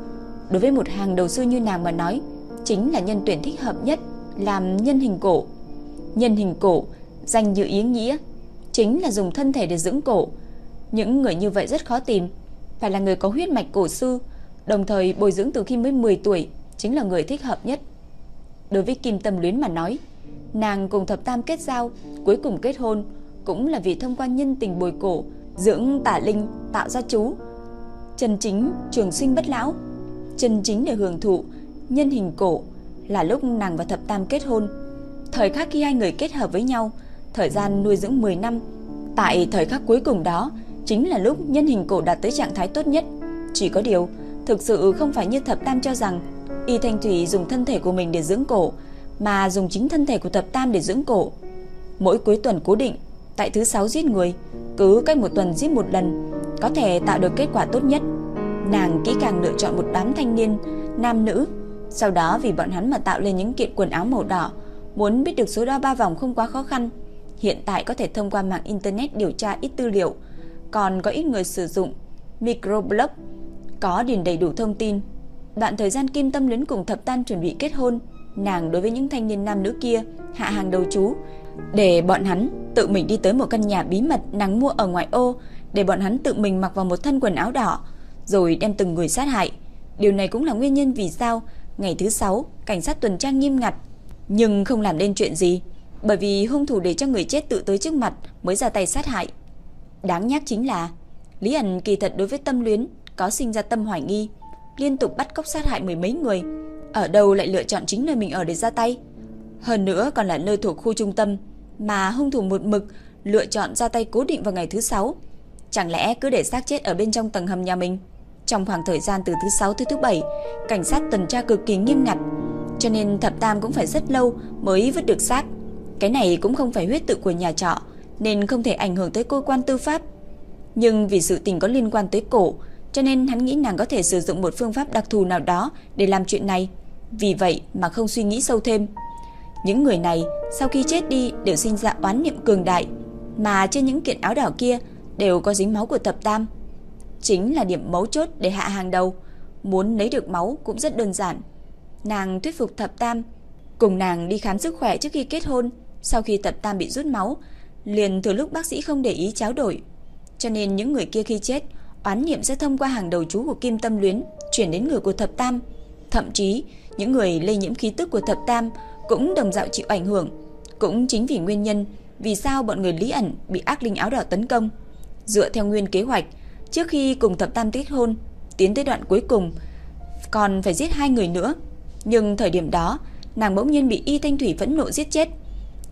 đối với một hàng đầu sư như nàng mà nói, chính là nhân tuyển thích hợp nhất làm nhân hình cổ. Nhân hình cổ danh như ý nghĩa, chính là dùng thân thể để dưỡng cổ. Những người như vậy rất khó tìm, phải là người có huyết mạch cổ sư, đồng thời bồi dưỡng từ khi mới 10 tuổi, chính là người thích hợp nhất. Đối với Kim Tâm Luyến mà nói, nàng cùng Thập Tam kết giao, cuối cùng kết hôn, cũng là vì thông qua nhân tình bồi cổ, dưỡng tả linh, tạo ra chú. Chân chính trường sinh bất lão, chân chính để hưởng thụ nhân hình cổ là lúc nàng và Thập Tam kết hôn. Thời khắc khi hai người kết hợp với nhau, thời gian nuôi dưỡng 10 năm, tại thời khắc cuối cùng đó chính là lúc nhân hình cổ đạt tới trạng thái tốt nhất. Chỉ có điều, thực sự không phải như Thập Tam cho rằng Y Thanh Thủy dùng thân thể của mình để dưỡng cổ, mà dùng chính thân thể của Thập Tam để dưỡng cổ. Mỗi cuối tuần cố định, tại thứ sáu giết người, cứ cách một tuần giết một lần, có thể tạo được kết quả tốt nhất. Nàng kỹ càng lựa chọn một đám thanh niên, nam nữ, sau đó vì bọn hắn mà tạo lên những kiện quần áo màu đỏ, muốn biết được số đo ba vòng không quá khó khăn. Hiện tại có thể thông qua mạng internet điều tra ít tư liệu, còn có ít người sử dụng microblog có điền đầy đủ thông tin. Đoạn thời gian Kim Tâm Luyến cùng Thập Tan chuẩn bị kết hôn, nàng đối với những thanh niên nam nữ kia hạ hàng đầu chú, để bọn hắn tự mình đi tới một căn nhà bí mật nàng mua ở ngoại ô, để bọn hắn tự mình mặc vào một thân quần áo đỏ, rồi đem từng người sát hại. Điều này cũng là nguyên nhân vì sao ngày thứ sáu cảnh sát tuần tra nghiêm ngặt, nhưng không làm nên chuyện gì, bởi vì hung thủ để cho người chết tự tới trước mặt mới ra tay sát hại. Đáng nhắc chính là Lý ẩn kỳ thật đối với tâm luyến có sinh ra tâm hoài nghi, liên tục bắt cóc sát hại mười mấy người, ở đâu lại lựa chọn chính nơi mình ở để ra tay. Hơn nữa còn là nơi thuộc khu trung tâm mà hung thủ một mực lựa chọn ra tay cố định vào ngày thứ sáu. Chẳng lẽ cứ để xác chết ở bên trong tầng hầm nhà mình? Trong khoảng thời gian từ thứ sáu tới thứ bảy, cảnh sát tuần tra cực kỳ nghiêm ngặt, cho nên thập tam cũng phải rất lâu mới vứt được xác. Cái này cũng không phải huyết tự của nhà trọ, nên không thể ảnh hưởng tới cơ quan tư pháp. Nhưng vì sự tình có liên quan tới cổ, cho nên hắn nghĩ nàng có thể sử dụng một phương pháp đặc thù nào đó để làm chuyện này. Vì vậy mà không suy nghĩ sâu thêm. Những người này sau khi chết đi đều sinh ra oán niệm cường đại, mà trên những kiện áo đỏ kia đều có dính máu của thập tam. Chính là điểm mấu chốt để hạ hàng đầu, muốn lấy được máu cũng rất đơn giản. Nàng thuyết phục thập tam, cùng nàng đi khám sức khỏe trước khi kết hôn, sau khi thập tam bị rút máu, liền từ lúc bác sĩ không để ý cháo đổi. Cho nên những người kia khi chết, oán niệm sẽ thông qua hàng đầu chú của Kim Tâm Luyến chuyển đến người của Thập Tam. Thậm chí, những người lây nhiễm khí tức của Thập Tam cũng đồng dạo chịu ảnh hưởng. Cũng chính vì nguyên nhân vì sao bọn người Lý ẩn bị ác linh áo đỏ tấn công. Dựa theo nguyên kế hoạch, trước khi cùng Thập Tam kết hôn, tiến tới đoạn cuối cùng, còn phải giết hai người nữa. Nhưng thời điểm đó, nàng bỗng nhiên bị Y Thanh Thủy phẫn nộ giết chết.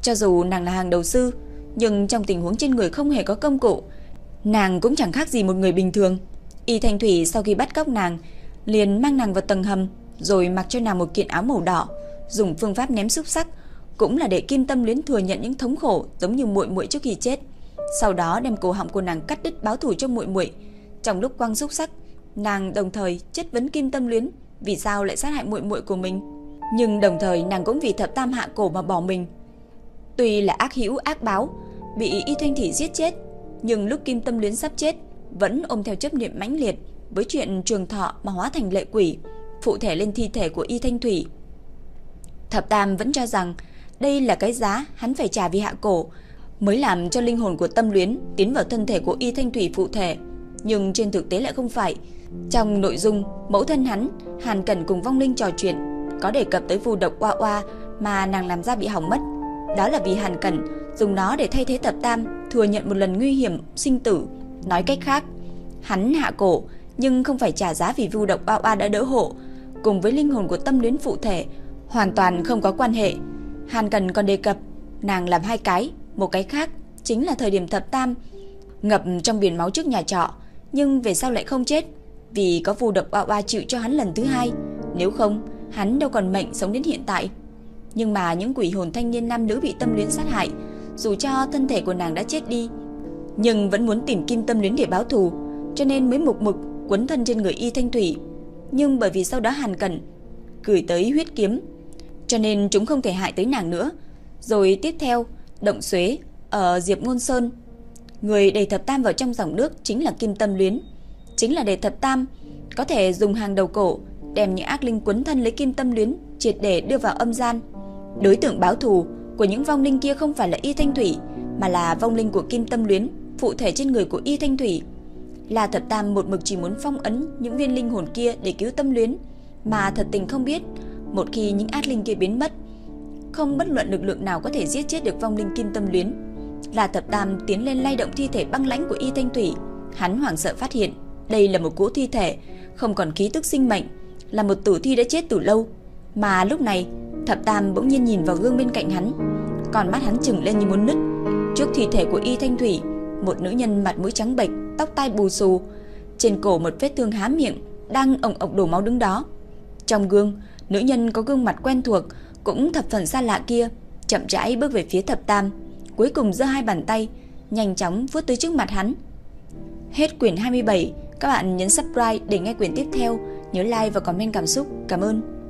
Cho dù nàng là hàng đầu sư, nhưng trong tình huống trên người không hề có công cụ, nàng cũng chẳng khác gì một người bình thường. Y Thanh Thủy sau khi bắt cóc nàng, liền mang nàng vào tầng hầm, rồi mặc cho nàng một kiện áo màu đỏ, dùng phương pháp ném xúc sắc, cũng là để Kim Tâm Luyến thừa nhận những thống khổ giống như muội muội trước khi chết. Sau đó đem cổ họng của nàng cắt đứt báo thù cho muội muội. Trong lúc quăng xúc sắc, nàng đồng thời chất vấn Kim Tâm Luyến vì sao lại sát hại muội muội của mình. Nhưng đồng thời nàng cũng vì thập tam hạ cổ mà bỏ mình. Tuy là ác hữu ác báo, bị Y Thanh Thị giết chết, nhưng lúc Kim Tâm Luyến sắp chết, vẫn ôm theo chấp niệm mãnh liệt với chuyện trường thọ mà hóa thành lệ quỷ, phụ thể lên thi thể của Y Thanh Thủy. Thập Tam vẫn cho rằng đây là cái giá hắn phải trả vì hạ cổ, mới làm cho linh hồn của Tâm Luyến tiến vào thân thể của Y Thanh Thủy phụ thể, nhưng trên thực tế lại không phải. Trong nội dung, mẫu thân hắn, Hàn Cẩn cùng vong linh trò chuyện, có đề cập tới vu độc oa oa mà nàng làm ra bị hỏng mất. Đó là vì Hàn Cẩn dùng nó để thay thế Tập Tam thừa nhận một lần nguy hiểm sinh tử. Nói cách khác, hắn hạ cổ nhưng không phải trả giá vì vu độc oa oa đã đỡ hộ, cùng với linh hồn của tâm luyến phụ thể hoàn toàn không có quan hệ. Hàn Cẩn còn đề cập nàng làm hai cái, một cái khác chính là thời điểm Thập Tam ngập trong biển máu trước nhà trọ, nhưng về sau lại không chết, vì có vu độc oa oa chịu cho hắn lần thứ hai, nếu không, hắn đâu còn mệnh sống đến hiện tại. Nhưng mà những quỷ hồn thanh niên nam nữ bị tâm luyến sát hại, dù cho thân thể của nàng đã chết đi, nhưng vẫn muốn tìm kim tâm luyến để báo thù, cho nên mới mục mực quấn thân trên người Y Thanh Thủy. Nhưng bởi vì sau đó Hàn Cẩn gửi tới huyết kiếm, cho nên chúng không thể hại tới nàng nữa. Rồi tiếp theo, động xuế ở Diệp Ngôn Sơn, người đầy thập tam vào trong dòng nước chính là Kim Tâm Luyến, chính là đầy thập tam có thể dùng hàng đầu cổ đem những ác linh quấn thân lấy Kim Tâm Luyến triệt để đưa vào âm gian. Đối tượng báo thù của những vong linh kia không phải là Y Thanh Thủy, mà là vong linh của Kim Tâm Luyến, phụ thể trên người của Y Thanh Thủy. La Thập Tam một mực chỉ muốn phong ấn những viên linh hồn kia để cứu Tâm Luyến, mà thật tình không biết, một khi những ác linh kia biến mất, không bất luận lực lượng nào có thể giết chết được vong linh Kim Tâm Luyến. La Thập Tam tiến lên lay động thi thể băng lãnh của Y Thanh Thủy, hắn hoảng sợ phát hiện đây là một cỗ thi thể không còn khí tức sinh mệnh, là một tử thi đã chết từ lâu. Mà lúc này, Thập Tam bỗng nhiên nhìn vào gương bên cạnh hắn, còn mắt hắn trừng lên như muốn nứt. Trước thi thể của Y Thanh Thủy, một nữ nhân mặt mũi trắng bệch, tóc tai bù xù, trên cổ một vết thương há miệng, đang ồng ộc đổ máu đứng đó. Trong gương, nữ nhân có gương mặt quen thuộc, cũng thập phần xa lạ kia, chậm rãi bước về phía Thập Tam, cuối cùng giơ hai bàn tay, nhanh chóng vuốt tới trước mặt hắn. Hết quyển 27, các bạn nhấn subscribe để nghe quyển tiếp theo, nhớ like và comment cảm xúc. Cảm ơn.